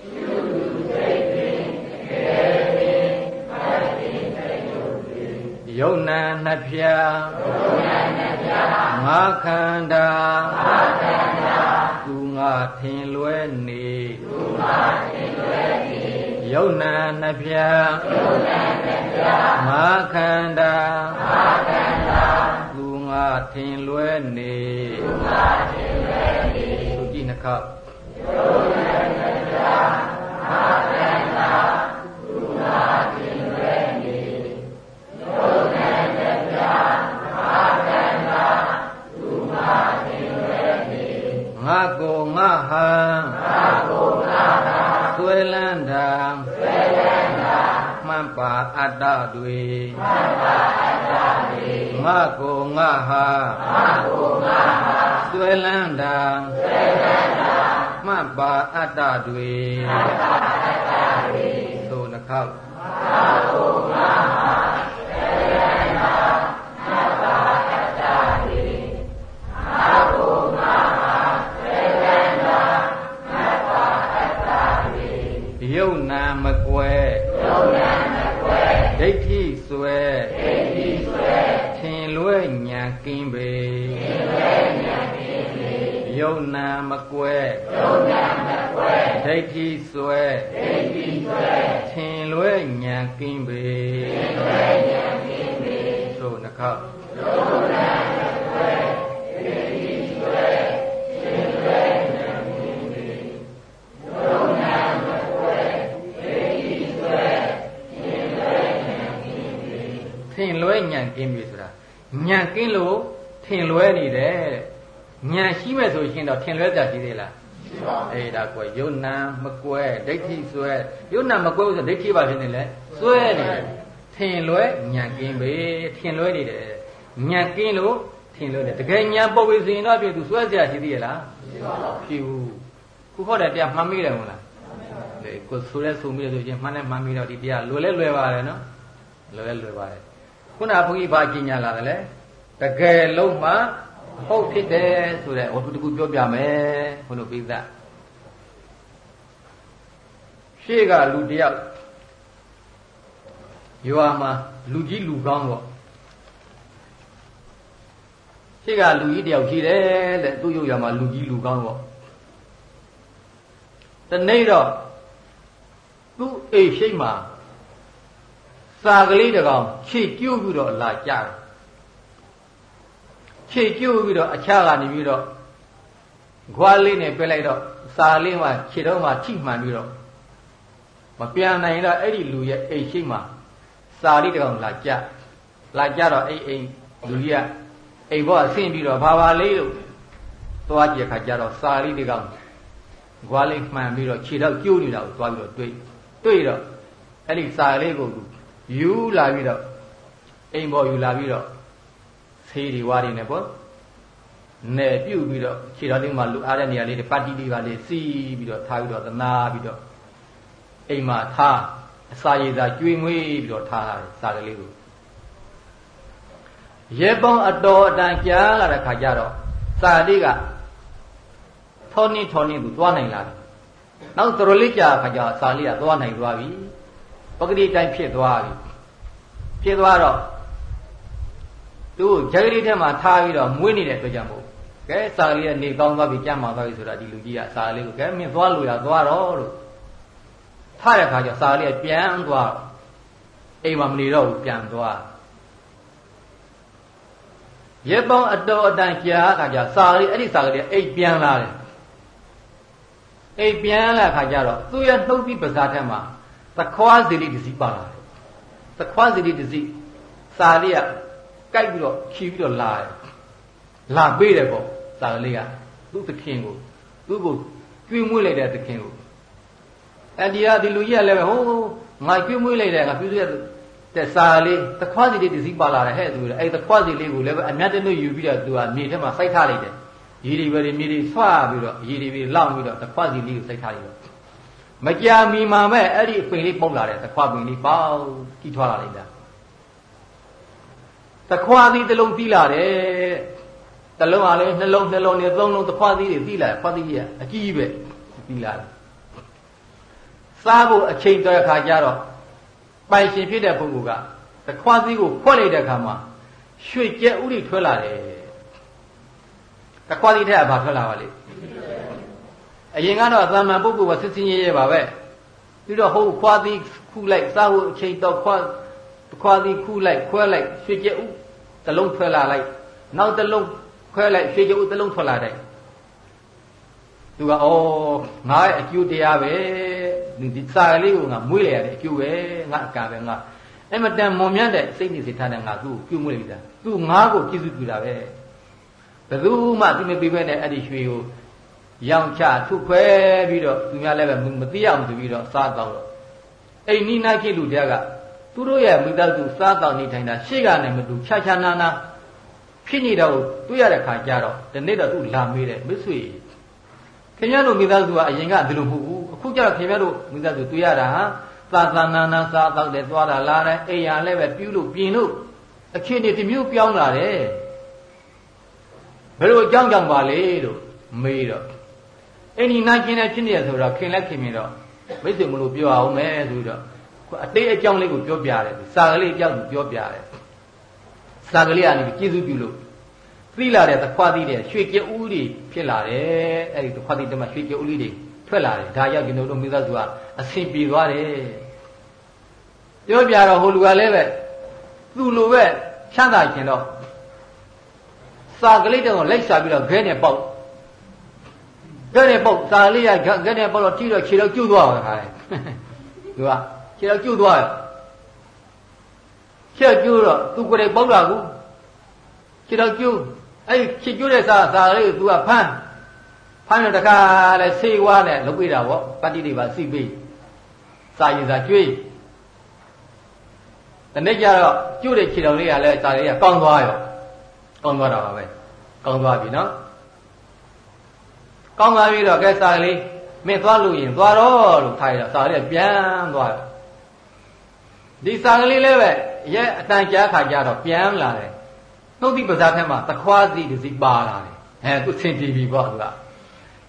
ရှုသူစိတ်တွင်တကယ်ပင်မှတ်ထင်သက် ယုတ်တွေယယုံနာနှစ်ဖြာငါခန္ဓာသူငါထင်လွဲနေယုံနာနှစ်ဖြာငါခန္ဓာသူငါထင်လွဲနေသူကြည့်နှခောက်ယုံနာနှစ် လန်းတာဆွဲလန်းတာမှန်ပါအတ္တတွေမှန်ပါအတ္တတွေငါကိုငါဟာငါကိုငါဟာဆွဲလန်းတာဆွဲလန်းတာမှန်ပါအတ္တတွေမှန်ပါအတ္တတွေသို့နှခောက်ငါကိုငါ ကွယ်ယုံနာမကွယ်ဒိဋ္ဌိဆွဲဒိဋ္ဌိဆွဲထင်လွဲညာကင်းပေထင်လွဲညာကင်းပေသို့နှခောက်ယုံနာမကွယ်ဒိဋ္ဌိဆွဲထင်လွဲညာကင်းပေယုံနာမကွယ်ဒိဋ္ဌိဆွဲထင်လွဲညာကင်းပေထင်လွဲညာကင်းပြီဆိုတာညာကင်းလို့ထင်လွဲနေတယ် ဉာဏ်ရှိမဲ့ဆိုရှင်တော့ထင်လွဲကြသေးသေးလားရှိပါဘူးအေးဒါကွယ်ယုံနာမကွယ်ဒိဋ္ဌိဆွဲယုံနာမကွယ်ဆိုဒိဋ္ဌိပါဖြစ်နေလဲဆွဲနေတယ်ထင်လွဲဉာဏ်ကင်းပဲထင်လွဲနေတယ်ဉာဏ်ကင်းလို့ထင်လွဲတယ်တကယ်ဉာဏ်ပေါ်ပြီဆိုရင်တော့ပြသူဆွဲကြရှိသေးရဲ့လားရှိပါဘူးရှိဘူးခုဟောတယ်ပြမှတ်မိတယ်မဟုတ်လားလေကိုဆိုလဲဆိုမိတယ်ဆိုရင်မှန်းနဲ့မှန်းမိတော့ဒီပြလွယ်လဲလွယ်ပါတယ်နော်လွယ်လဲလွယ်ပါတယ်ခုနဘုန်းကြီးဘာကြီးညာလာတယ်လဲတကယ်လုံးမှ ဟုတ်ဖြစ်တယ်ဆိုတဲ့ဝတ္ထုတခုပြောပြမယ်ဘုလို့ပိသရှေ့ကလူတယောက်ရွာမှာလူကြီးလူကောင်းတော့ရှေ့ကလူကြီးတယောက်ရှိတယ်တဲ့သူ့ရုပ်ရွာမှာလူကြီးလူကောင်းတော့တနေ့တော့သူ့အိမ်ရှိမှာစာကလေးတကောင်ခြေကျုပ်ပြီးတော့လာကြတယ် ခြေကျုပ်ပြီးတော့အခြားကနေပြီးတော့ခွာလေးနဲ့ပြလိုက်တော့စာလေးမှာခြေတော့မှထိမှန်ပြီးတော့မပြန်နိုင်တော့အဲ့ဒီလူရဲ့အိမ်ရှိမှာစာလေးတကောင်လာကြလာကြတော့အဲ့အိမ်လူကြီးကအိမ်ဘောဆင်းပြီးတော့ဘာပါလေးလို့သွားကြည့်ခါကြတော့စာလေးတကောင်ခွာလေးမှန်ပြီးတော့ခြေတော့ကျိုးနေတာကိုသွားပြီးတော့တွေးတွေးတော့အဲ့ဒီစာလေးကိုယူလာပြီးတော့အိမ်ပေါ်ယူလာပြီးတော့ ဆေးတွေဝါးတွေနဲ့ပေါ့နယ်ပြုတ်ပြီးတော့ခြေတော်လေးမှာလူအားတဲ့နေရာလေးတွေပတ်တီလေးပါလေးစီးပြီးတော့ထားပြီးတော့သနာပြီးတော့အိမ်မှာထားအစာရည်သာကျွေးမွေးပြီးတော့ထားတယ်စာကလေးကိုရေပေါင်းအတော်အတန်ကြားလာတဲ့ခါကျတော့စာလေးကထောင်းနေထောင်းနေသူသွားနိုင်လာတယ်နောက်တော်လေးကြာခါကျစာလေးကသွားနိုင်သွားပြီပဂတိတိုင်းဖြစ်သွားပြီဖြစ်သွားတော့ သူ့ဂျဂရီထဲမှာထားပြီးတော့မွေးနေတဲ့အတွက်ကြောင့်မို့ကဲစာလေးကနေကောင်းသွားပြီကြမ်းမာသွားပြီဆိုတာဒီလူကြီးကစာလေးကိုကဲမင်းသွားလို့ရသွားတော့လို့ထားတဲ့ခါကျစာလေးကပြန်သွားအိမ်မှာမနေတော့ဘူးပြန်သွားရေပေါင်းအတော်အတန်ကြာခါကျစာလေးအဲ့ဒီစာကလေးအိမ်ပြန်လာတယ်အိမ်ပြန်လာခါကျတော့သူ့ရဲ့နှုတ်ပြီးပါးစားထဲမှာသခွားစီလေးတစ်စီးပါလာတယ်သခွားစီလေးတစ်စီးစာလေးက ကြိုက်ပြီးတော့ခီးပြီးတော့လာတယ်လာပေးတယ်ပေါ့စာလေးကသူ့သခင်ကိုသူ့ကိုကျွေးမွေးလိုက်တဲ့သခင်ကိုအဲ့ဒီဟာဒီလူကြီးကလည်းပဲဟိုးငါကျွေးမွေးလိုက်တယ်ငါပြုစုရတဲ့စာလေးသခွားစီလေးတစ်စီးပါလာတယ်ဟဲ့သူအဲ့သခွားစီလေးကိုလည်းပဲအမြတ်တလို့ယူပြီးတော့သူကမြေထဲမှာစိုက်ထားလိုက်တယ်ရေဒီပဲမြေဒီဆွာပြီးတော့ရေဒီပဲလောင်းပြီးတော့သခွားစီလေးကိုစိုက်ထားလိုက်တယ်မကြာမီမှာမဲ့အဲ့ဒီအပင်လေးပုတ်လာတယ်သခွားပင်လေးပေါက်ကြီးထွားလာလိုက်တာ သခွားသီးတစ်လုံးတီးလာတယ်တလုံးကလည်းနှလုံးနှလုံးနဲ့သုံးလုံးသခွားသီးတွေတီးလာခွားသီးကြီးကအကြီးပဲတီးလာတယ်စားဖို့အချိန်တော်ခါကျတော့ပိုင်ရှင်ဖြစ်တဲ့ပုဂ္ဂိုလ်ကတတခွားစည်းကိုဖွက်လိုက်တဲ့အခါမှာရွှေကြက်ဥတွေထွက်လာတယ်တခွားစည်းထက်ကဘာထွက်လာပါလိမ့်အရင်ကတော့သာမန်ပုဂ္ဂိုလ်ကစစ်စင်းရဲရဲပါပဲပြီးတော့ဟိုခွားသီးခုလိုက်စားဖို့အချိန်တော့ခွား ခွားသီးခုလိုက်ခွဲလိုက်ရွှေကြက်ဥတလုံးထွက်လာလိုက်နောက်တလုံးခွဲလိုက်ရွှေကြက်ဥတလုံးထွက်လာတယ်သူကဩငါရဲ့အကျိုးတရားပဲဒီစာကလေးကိုငါမွေးလိုက်ရတဲ့အကျိုးပဲငါအကပဲငါအဲ့မတန်မွန်မြတ်တဲ့စိတ်နေစိတ်ထားတဲ့ငါသူ့ကိုပြုမွေးလိုက်တာသူငါ့ကိုကျေးဇူးပြုတာပဲဘယ်သူမှသူမပြီးပဲနဲ့အဲ့ဒီရွှေကိုရောင်ချထုခွဲပြီးတော့သူများလည်းပဲမသိအောင်ဆိုပြီးတော့စားတော့တော့အိမ်နီးနားဖြစ်လူတရားက သူတို့ရဲ့မိသားစုစားတော့နေထိုင်တာရှေ့ကနေမတူခြားခြားနာနာဖြစ်နေတော့တွေ့ရတဲ့ခါကျတော့ဒီနေ့တော့သူလာမေးတယ်မဆွေခင်ဗျားတို့မိသားစုကအရင်ကဒီလိုမဟုတ်ဘူးအခုကျတော့ခင်ဗျားတို့မိသားစုတွေ့ရတာဟာသာသနာနာစားတော့တယ်သွားတာလာတယ်အိမ်ရလည်းပဲပြုလို့ပြင်လို့အခြေအနေတစ်မျိုးပြောင်းလာတယ်ဘယ်လိုအကြောင်းကြောင့်ပါလဲလို့မေးတော့အဲ့ဒီနာကျင်တဲ့ဖြစ်နေရဆိုတော့ခင်လက်ခင်မြင်တော့မိတ်ဆွေမလို့ပြောအောင်မယ်ဆိုတော့ အတိတ်အကြောင်းလေးကိုပြောပြတယ်စာကလေးအကြောင်းကိုပြောပြတယ်စာကလေးကနေကျေးဇူးပြုလို့သိလာတဲ့သခွားသီးတဲ့ရွှေကြဦးတွေဖြစ်လာတယ်အဲ့ဒီသခွားသီးတမရွှေကြဦးလေးတွေထွက်လာတယ်ဒါရောက်ကျွန်တော်တို့မိသားစုကအဆင်ပြေသွားတယ်ပြောပြတော့ဟိုလူကလည်းပဲသူ့လိုပဲချမ်းသာခြင်းတော့စာကလေးတော့လိုက်စားပြီးတော့ခဲနဲ့ပေါက်ခဲနဲ့ပေါက်စာလေးရခဲနဲ့ပေါက်တော့ကြည့်တော့ခြေတော့ကျုပ်သွားပါခါတယ်သူက ခြေတော့ကျုပ်သွားတယ်ခြေကျိုးတော့သူကိုယ်တိုင်ပေါက်လာကူခြေတော့ကျိုးအဲ့ခြေကျိုးတဲ့စာစာလေးကိုသူကဖမ်းဖမ်းတော့တခါလဲဆေးဝါးနဲ့လုပ်ပြတာပေါ့ပတ္တိတွေပါစီပေးစာရည်စာကျွေးတနေ့ကျတော့ကျိုးတဲ့ခြေတော်လေးကလည်းစာလေးကကောင်းသွားရောကောင်းသွားတာပါပဲကောင်းသွားပြီနော်ကောင်းသွားပြီတော့ကဲစာလေးမင်းသွားလို့ရင်သွားတော့လို့ထားရတော့စာလေးပြန်သွားရော ဒီစာကလေးလည်းပဲရဲ့အတန်ကြားခါကြတော့ပြန်လာတယ်နှုတ်တိပဇာထဲမှာသခွားစီတစ်စီပါလာတယ်အဲသူဆင်ပြေပြီပေါ့သူက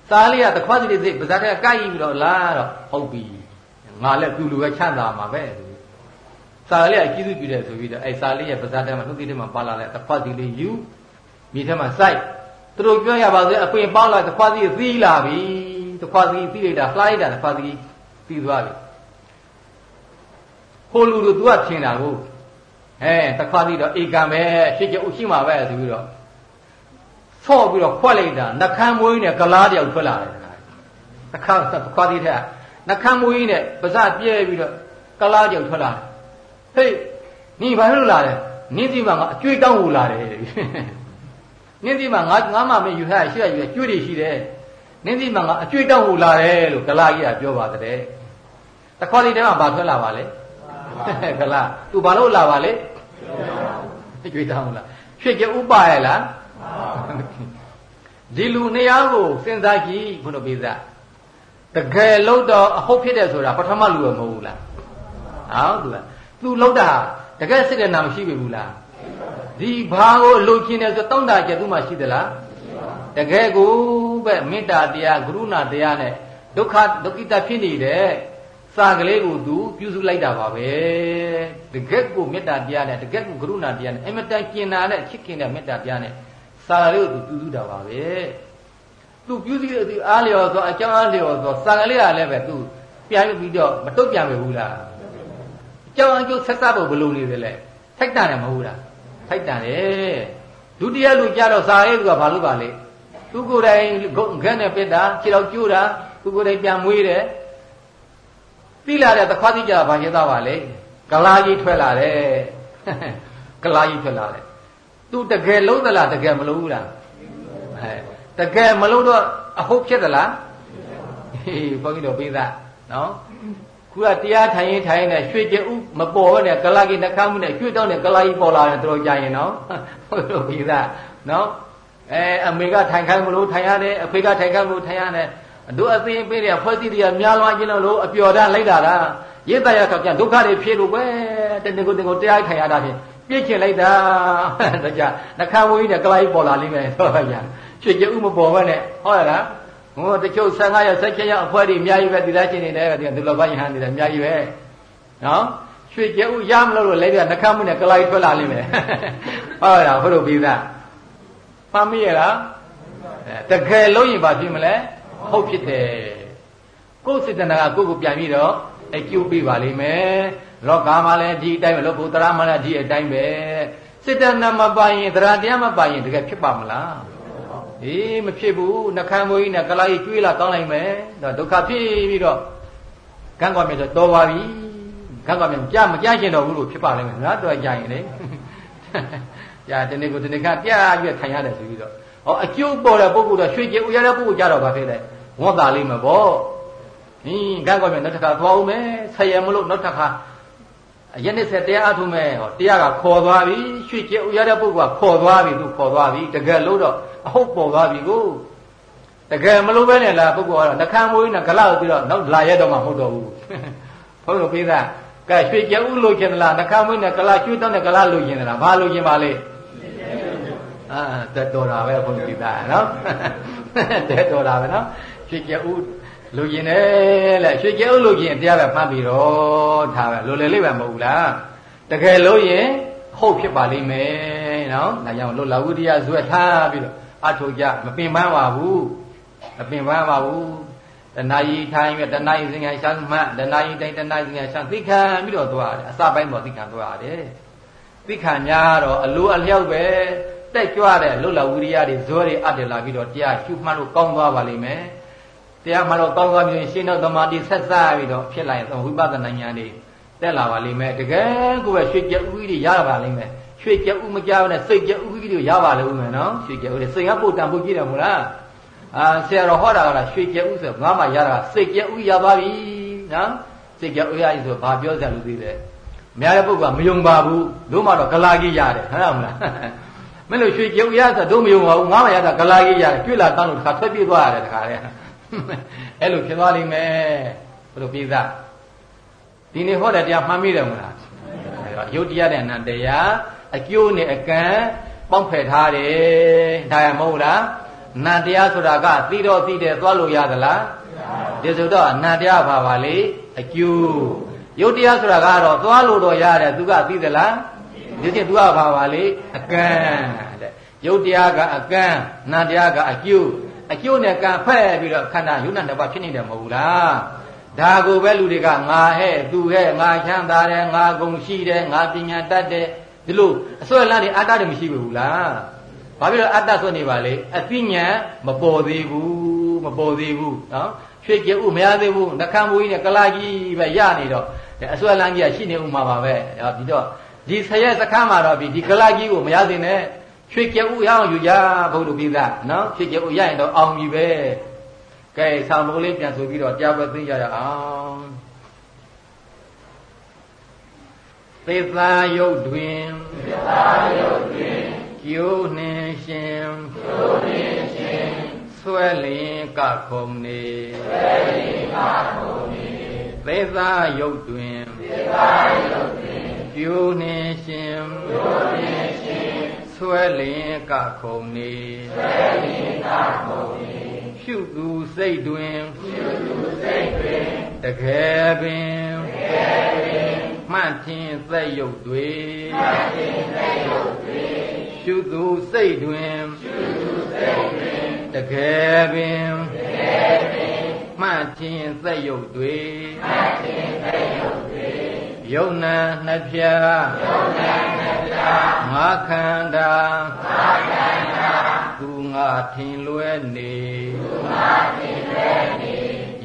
စာလေးကသခွားစီတစ်စီပဇာထဲကကိုက်ပြီးတော့လာတော့ဟုတ်ပြီငါလည်းသူလူပဲချမ်းသာမှာပဲသူစာလေးကကျေးဇူးပြုတယ်ဆိုပြီးတော့အဲစာလေးရဲ့ပဇာထဲမှာနှုတ်တိထဲမှာပါလာတဲ့သခွားစီလေးယူမိထဲမှာစိုက်သူတို့ပြောရပါစေအပင်ပေါက်လာသခွားစီသီးလာပြီသခွားစီသီးလိုက်တာလှိုင်းတာသခွားစီသီးသွားပြီ ဟိုလူတို့ तू ကထင်တာကိုအဲတခွားပြီးတော့ဧကံပဲရှစ်ကျုပ်ရှိမှာပဲဆိုပြီးတော့ဆော့ပြီးတော့ခွက်လိုက်တာနှခမ်းမွေးနဲ့ကလားတယောက်ထွက်လာတယ်တခါတခွားပြီးတဲ့နှခမ်းမွေးနဲ့ပါးစပ်ပြဲပြီးတော့ကလားတယောက်ထွက်လာတယ်ဟေး நீ ဘာလို့လာလဲနင်းစီမှာငါအကျွေးတောင်းဟူလာတယ်နင်းစီမှာငါငါမှမယူထားရှိရယူရကျွေးတွေရှိတယ်နင်းစီမှာငါအကျွေးတောင်းဟူလာတယ်လို့ကလားကြီးကပြောပါတဲ့တခွားလေးတဲမှာဘာထွက်လာပါလဲ ကလားသူဘာလို့လာပါလဲကြွေးတောင်းလားရွှေကြဥပါရလားဒီလူနှစ်ယောက်ကိုစဉ်းစားကြည့်ဘုရားပိသတကယ်လို့တော့အဟုတ်ဖြစ်တယ်ဆိုတာပထမလူရမဟုတ်ဘူးလားဟောသူကသူလောက်တာတကယ်စိတ်နဲ့နာမရှိပြီဘူးလားဒီဘာကိုလိုချင်တယ်ဆိုတောင်းတာကျသူမှရှိသလားတကယ်ကိုပဲမေတ္တာတရားကရုဏာတရားနဲ့ဒုက္ခဒုက္ခိတဖြစ်နေတဲ့ စာကလေးကိုသူပြုစုလိုက်တာပါပဲတကက်ကိုမေတ္တာတရားနဲ့တကက်ကိုကရုဏာတရားနဲ့အမတန်ကျင်နာတဲ့ချစ်ခင်တဲ့မေတ္တာတရားနဲ့စာကလေးကိုသူပြုစုတာပါပဲသူပြုစုတဲ့သူအားလျော်သောအကြောင်းအားလျော်သောစာကလေးကလည်းပဲသူပြန်ပြီးတော့မတုတ်ပြန်ပဲဘူးလားအကြောင်းအကျိုးဆက်စပ်ဖို့ဘလို့နေတယ်လဲထိုက်တာတယ်မဟုတ်လားထိုက်တာတယ်ဒုတိယလူကြတော့စာရေးသူကဘာလို့ပါလဲသူကိုယ်တိုင်ခက်နဲ့ပစ်တာခြေတော်ကျိုးတာသူကိုယ်တိုင်ပြန်မွေးတယ် သိလာတဲ့သခွားသိကြတာဘာရှင်းသားပါလဲကလာကြီးထွက်လာတယ်ကလာကြီးထွက်လာတယ်သူတကယ်လုံးသလားတကယ်မလုံးဘူးလားအဲတကယ်မလုံးတော့အဟုတ်ဖြစ်သလားဟေးဘုန်းကြီးတို့ပြီးသားနော်ခုကတရားထိုင်ရင်ထိုင်နေရွှေကျဥမပေါ်ဘဲနဲ့ကလာကြီးနှခမ်းမှုနဲ့ရွှေတောင်းနဲ့ကလာကြီးပေါ်လာတယ်တော်ကြရင်နော်ဘုန်းကြီးတို့ပြီးသားနော်အဲအမေကထိုင်ခိုင်းမလို့ထိုင်ရတယ်အဖေကထိုင်ခိုင်းမလို့ထိုင်ရတယ် တို့အသိပေးတဲ့ဖွဲ့စည်းတွေကများလွန်ခြင်းလို့အပျော်တန်းလိုက်တာကရစ်တရခါပြန်ဒုက္ခတွေဖြစ်လို့ပဲတနေ့ကိုတနေ့ကိုတရားခံရတာဖြင့်ပြည့်ချင်လိုက်တာဒါကြနှခမ်းဝင်းနဲ့ကလိုက်ပေါ်လာလိမ့်မယ်ဆိုတော့ဗျာချွေကျဥမပေါ်ဘဲနဲ့ဟုတ်ရလားဟိုတချို့15ရက်16ရက်အဖွဲတွေအများကြီးပဲဒီလားချင်းနေတယ်ဒီလိုဘယဟန်နေတယ်အများကြီးပဲနော်ရွှေကျဲဥရမလို့လို့လဲပြနှခမ်းမှုနဲ့ကလိုက်ထွက်လာလိမ့်မယ်ဟုတ်လားဘုရုပ်ပြီးသားမှတ်မိရလားတကယ်လို့ရင်ဘာဖြစ်မလဲ ဟုတ်ဖြစ်တယ်ကိုယ်စေတနာကကိုယ့်ကိုပြန်ပြီးတော့အကျိုးပေးပါလိမ့်မယ်လောကမှာလည်းဒီအတိုင်းပဲလောကုတ္တရာမှာလည်းဒီအတိုင်းပဲစေတနာမပါရင်တရားတရားမပါရင်တကယ်ဖြစ်ပါမလားအေးမဖြစ်ဘူးနှခမ်းမွေးကြီးနဲ့ကလာကြီးကျွေးလာကောင်းလိုက်မယ်တော့ဒုက္ခဖြစ်ပြီးတော့ကံကောင်းမြတ်ဆိုတော်ပါပြီကံကောင်းမြတ်ကြားမကြားကျင်တော့ဘူးလို့ဖြစ်ပါလိမ့်မယ်နော်တော်ကြရင်လေကြာတနေ့ကိုတနေ့ကပြပြီးထိုင်ရတယ်ဆိုပြီးတော့ဟောအကျိုးပေါ်တဲ့ပုဂ္ဂိုလ်တော့ရွှေကျဥရတဲ့ပုဂ္ဂိုလ်ကြတော့ဗာဖြစ်တယ် ဝတ်တာလိမ့်မယ်ပေါ့ဟင်းကံကောင်းမြတ်နောက်တစ်ခါသွားဦးမယ်ဆယ်ရမလို့နောက်တစ်ခါရက်နေ့ဆက်တရားအထုမဲ့ဟောတရားကခေါ်သွားပြီရွှေကျဥရတဲ့ပုဂ္ဂိုလ်ကခေါ်သွားပြီသူခေါ်သွားပြီတကယ်လို့တော့အဟုတ်ပေါ်သွားပြီကိုတကယ်မလို့ပဲနဲ့လားပုဂ္ဂိုလ်ကတော့နှခမ်းမွေးနဲ့ဂလောက်ပြီးတော့နောက်လာရတော့မှမဟုတ်တော့ဘူးဘုန်းတော်ပြေးသားကဲရွှေကျဥလို့ကျင်လားနှခမ်းမွေးနဲ့ဂလောက်ကျွေးတော့နဲ့ဂလောက်လို့ကျင်လားဘာလို့ကျင်ပါလဲအာတက်တော်တာပဲဘုန်းကြီးသားနော်တက်တော်တာပဲနော် ရွှေကျဥလူကျင်တယ်လေရွှေကျဥလူကျင်တရားပဲမှတ်ပြီးတော့ထားပဲလိုလေလေးပဲမဟုတ်ဘူးလားတကယ်လို့ရင်ဟုတ်ဖြစ်ပါလိမ့်မယ်နော်ဒါကြောင့်လွတ်လာဝိရိယဇွဲထားပြီးတော့အထုကြမပင်ပန်းပါဘူးမပင်ပန်းပါဘူးတဏှာကြီးထိုင်ပြီးတဏှာကြီးစင်ညာရှမ်းမှတ်တဏှာကြီးတိုင်းတဏှာကြီးစင်ညာရှမ်းသိခံပြီးတော့သွားတယ်အစပိုင်းပေါ်သိခံသွားတယ်သိခံများတော့အလိုအလျောက်ပဲတက်ကြွတဲ့လွတ်လာဝိရိယတွေဇွဲတွေအပ်တယ်လာပြီးတော့တရားရှုမှတ်လို့ကောင်းသွားပါလိမ့်မယ် တရားမှတော့ကောင်းသွားပြီးရှင်းတော့သမာဓိဆက်စားပြီးတော့ဖြစ်လာရင်ဝိပဿနာဉာဏ်တွေတက်လာပါလိမ့်မယ်တကယ်ကိုပဲရွှေကြက်ဥကြီးတွေရပါလိမ့်မယ်ရွှေကြက်ဥမကြောက်နဲ့စိတ်ကြက်ဥကြီးတွေရပါလိမ့်မယ်နော်ရွှေကြက်ဥတွေစိတ်ကပို့တန်ဖို့ကြည့်တယ်မို့လားအာဆရာတော်ဟောတာကရွှေကြက်ဥဆိုငါမှရတာစိတ်ကြက်ဥရပါပြီနော်စိတ်ကြက်ဥရပြီဆိုဘာပြောစရာလူသေးလဲအများတဲ့ပုဂ္ဂိုလ်ကမယုံပါဘူးတို့မှတော့ဂလာကြီးရတယ်ဟုတ်လားမလားမင်းတို့ရွှေကြက်ဥရဆိုတို့မယုံပါဘူးငါမှရတာဂလာကြီးရတယ်ကျွေးလာတန်းလို့တစ်ခါထွက်ပြေးသွားရတယ်တခါလေ အဲ့လိုဖြစ်သွားလိမ့်မယ်ဘယ်လိုပြေးသားဒီနေ့ဟောတဲ့တရားမှန်မိတယ်မလားအဲ့တော့ယုတ်တရားတဲ့နန္တရားအကျိုးနဲ့အကံပေါင်းဖယ်ထားတယ်ဒါရမဟုတ်လားနန္တရားဆိုတာကသိတော့သိတယ်သွားလို့ရသလားဒီဆိုတော့နန္တရားဘာပါလေအကျိုးယုတ်တရားဆိုတာကတော့သွားလို့တော့ရတယ်သူကသိသလားဒီချင်းသူကဘာပါလေအကံတဲ့ယုတ်တရားကအကံနန္တရားကအကျိုး အကျိုးနဲ့ကံဖက်ပြီးတော့ခန္ဓာယုံနာတစ်ပါးဖြစ်နေတယ်မဟုတ်ဘူးလားဒါကိုပဲလူတွေကငါဟဲ့သူဟဲ့ငါချမ်းသာတယ်ငါဂုံရှိတယ်ငါပညာတတ်တယ်ဒီလိုအစွဲလန်းတွေအတ္တတွေမရှိဘူးလားဘာဖြစ်လို့အတ္တဆွနေပါလေအသိဉာဏ်မပေါ်သေးဘူးမပေါ်သေးဘူးနော်ရွှေကြဥမရသေးဘူးနှခမ်းမူကြီးနဲ့ကလာကြီးပဲရနေတော့အစွဲလန်းကြီးကရှိနေဥမှာပါပဲဒီတော့ဒီဆရက်စခန်းမှာတော့ဒီကလာကြီးကိုမရသေးနဲ့ ရွှေကြဥရအောင်ယူကြဘုရားပိသနော်ရွှေကြဥရရင်တော့အောင်ပြီပဲကဲဆောင်းလုံးလေးပြန်ဆိုပြီးတော့တရားပွဲသိကြရအောင်သေသာယုတ်တွင်သေသာယုတ်တွင်ကျိုးနှင်းရှင်ကျိုးနှင်းရှင်ဆွဲလင်ကခုံနေဆွဲလင်ကခုံနေသေသာယုတ်တွင်သေသာယုတ်တွင်ကျိုးနှင်းရှင်ကျိုးနှင်းရှင် ဆွဲလင်ကခုံနေဆွဲလင်ကခုံနေရှုသူစိတ်တွင်ရှုသူစိတ်တွင်တကယ်ပင်တကယ်ပင်မှတ်ခြင်းသက်ရုပ်တွေမှတ်ခြင်းသက်ရုပ်တွေရှုသူစိတ်တွင်ရှုသူစိတ်တွင်တကယ်ပင်တကယ်ပင်မှတ်ခြင်းသက်ရုပ်တွေမှတ်ခြင်းသက်ရုပ်တွေယုံနာနှစ်ဖြာယုံနာနှစ်ဖြာ ငါခန္ဓာငါခန္ဓာသူငါထင်လွဲနေသူငါထင်လွဲနေ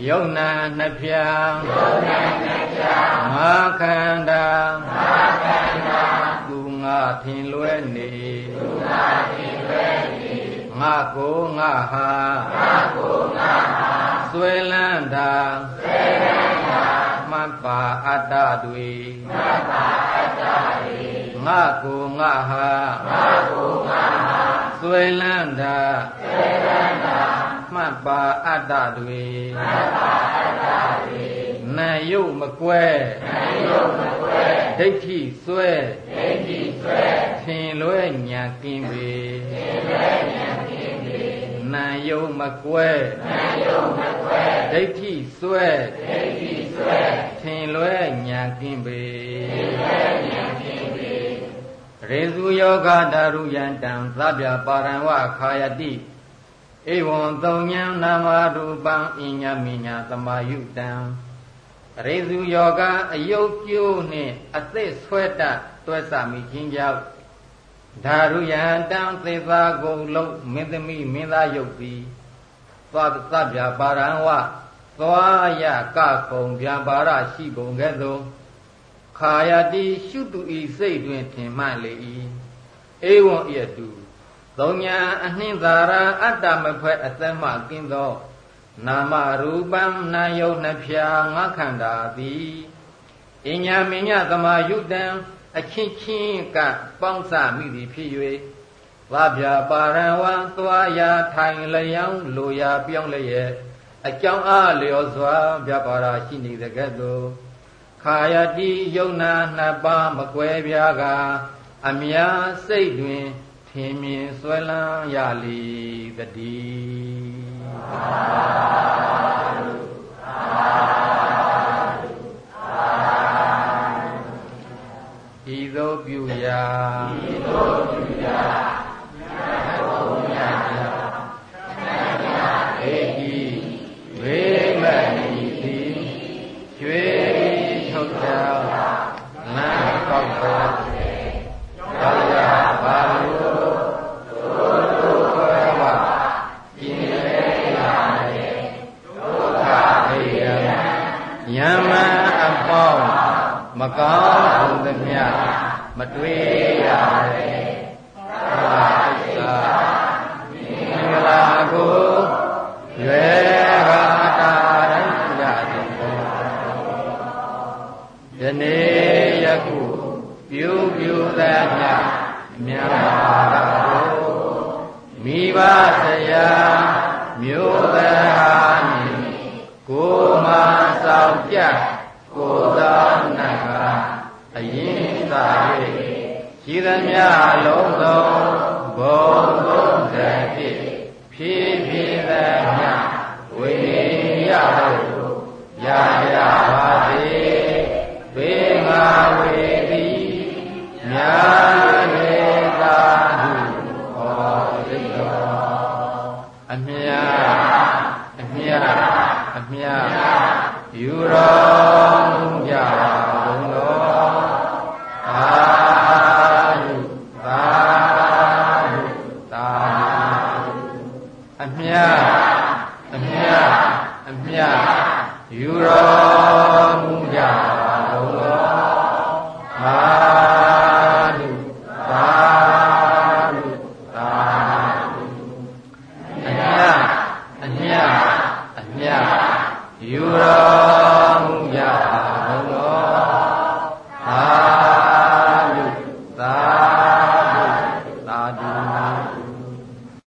ယုံနာနှစ်ဖြာယုံနာနှစ်ဖြာငါခန္ဓာငါခန္ဓာသူငါထင်လွဲနေသူငါထင်လွဲနေငါကိုငါဟာငါကိုငါဟာဆွဲလန်းတာဆွဲလန်းတာမှတ်ပါအတ္တတွေမှတ်ပါအတ္တတွေ ငါကိုငါဟာငါကိုငါဟာဆွဲလန်းတာဆွဲလန်းတာမှတ်ပါအတ္တတွေမှတ်ပါအတ္တတွေနာယုတ်မကွဲနာယုတ်မကွဲဒိဋ္ဌိဆွဲဒိဋ္ဌိဆွဲသင်လွဲညာကင်းပေသင်လွဲညာကင်းပေနနံယုံမကွဲနံယုံမကွဲဒိဋ္ဌိစွဲဒိဋ္ဌိစွဲထင်လွဲညာကင်းပေထင်လွဲညာကင်းပေ ရေစုယောဂဓာရုယံတံသဗ္ဗပါရံဝခာယတိဧဝံသုံညံနာမရူပံအညမိညာသမာယုတံရေစုယောဂအယုတ်ကျိုးနှင့်အသစ်ဆွဲတတ်တွဲစမိခြင်းကြောင့်ဓာရုယံတံသေသာကုန်လုံးမင်းသမီးမင်းသားယုတ်သည်သွားသဗ္ဗပါရံဝသွားရကကုံဗျံပါရရှိပုံကဲ့သို့ ခာယတိရှုတုဤစိတ်တွင်ထင်မှလေ၏ဧဝံဤတုသုံးညာအနှင်းသာရအတ္တမဖွဲ့အသက်မှကင်းသော နာမရူပံနာယုတ်နှဖျာငါခန္ဓာသည်အညာမညသမာယုတံအချင်းချင်းကပေါင်းစမိသည်ဖြစ်၍သဗျာပါရံဝံသွားရာထိုင်လျောင်းလိုရာပြောင်းလျက်အကြောင်းအားလျော်စွာဗျာပါရာရှိနေတဲ့ကဲ့သို့ ခာယတိယုံနာနှစ်ပါးမကွဲပြားကအမြာစိတ်တွင်ထင်မြင်ဆွဲလန်းရလေတည်းဤသို့ပြုရာဤသို့ပြုရာမြတ်ဘုရား မ်းကောက်ပါသောယာပါလို့တို့တို့ခွဲဝကျင်လေရာလေဒုက္ခဒေယယမအပေါင်းမကောင်းဘုံသမျှမတွေး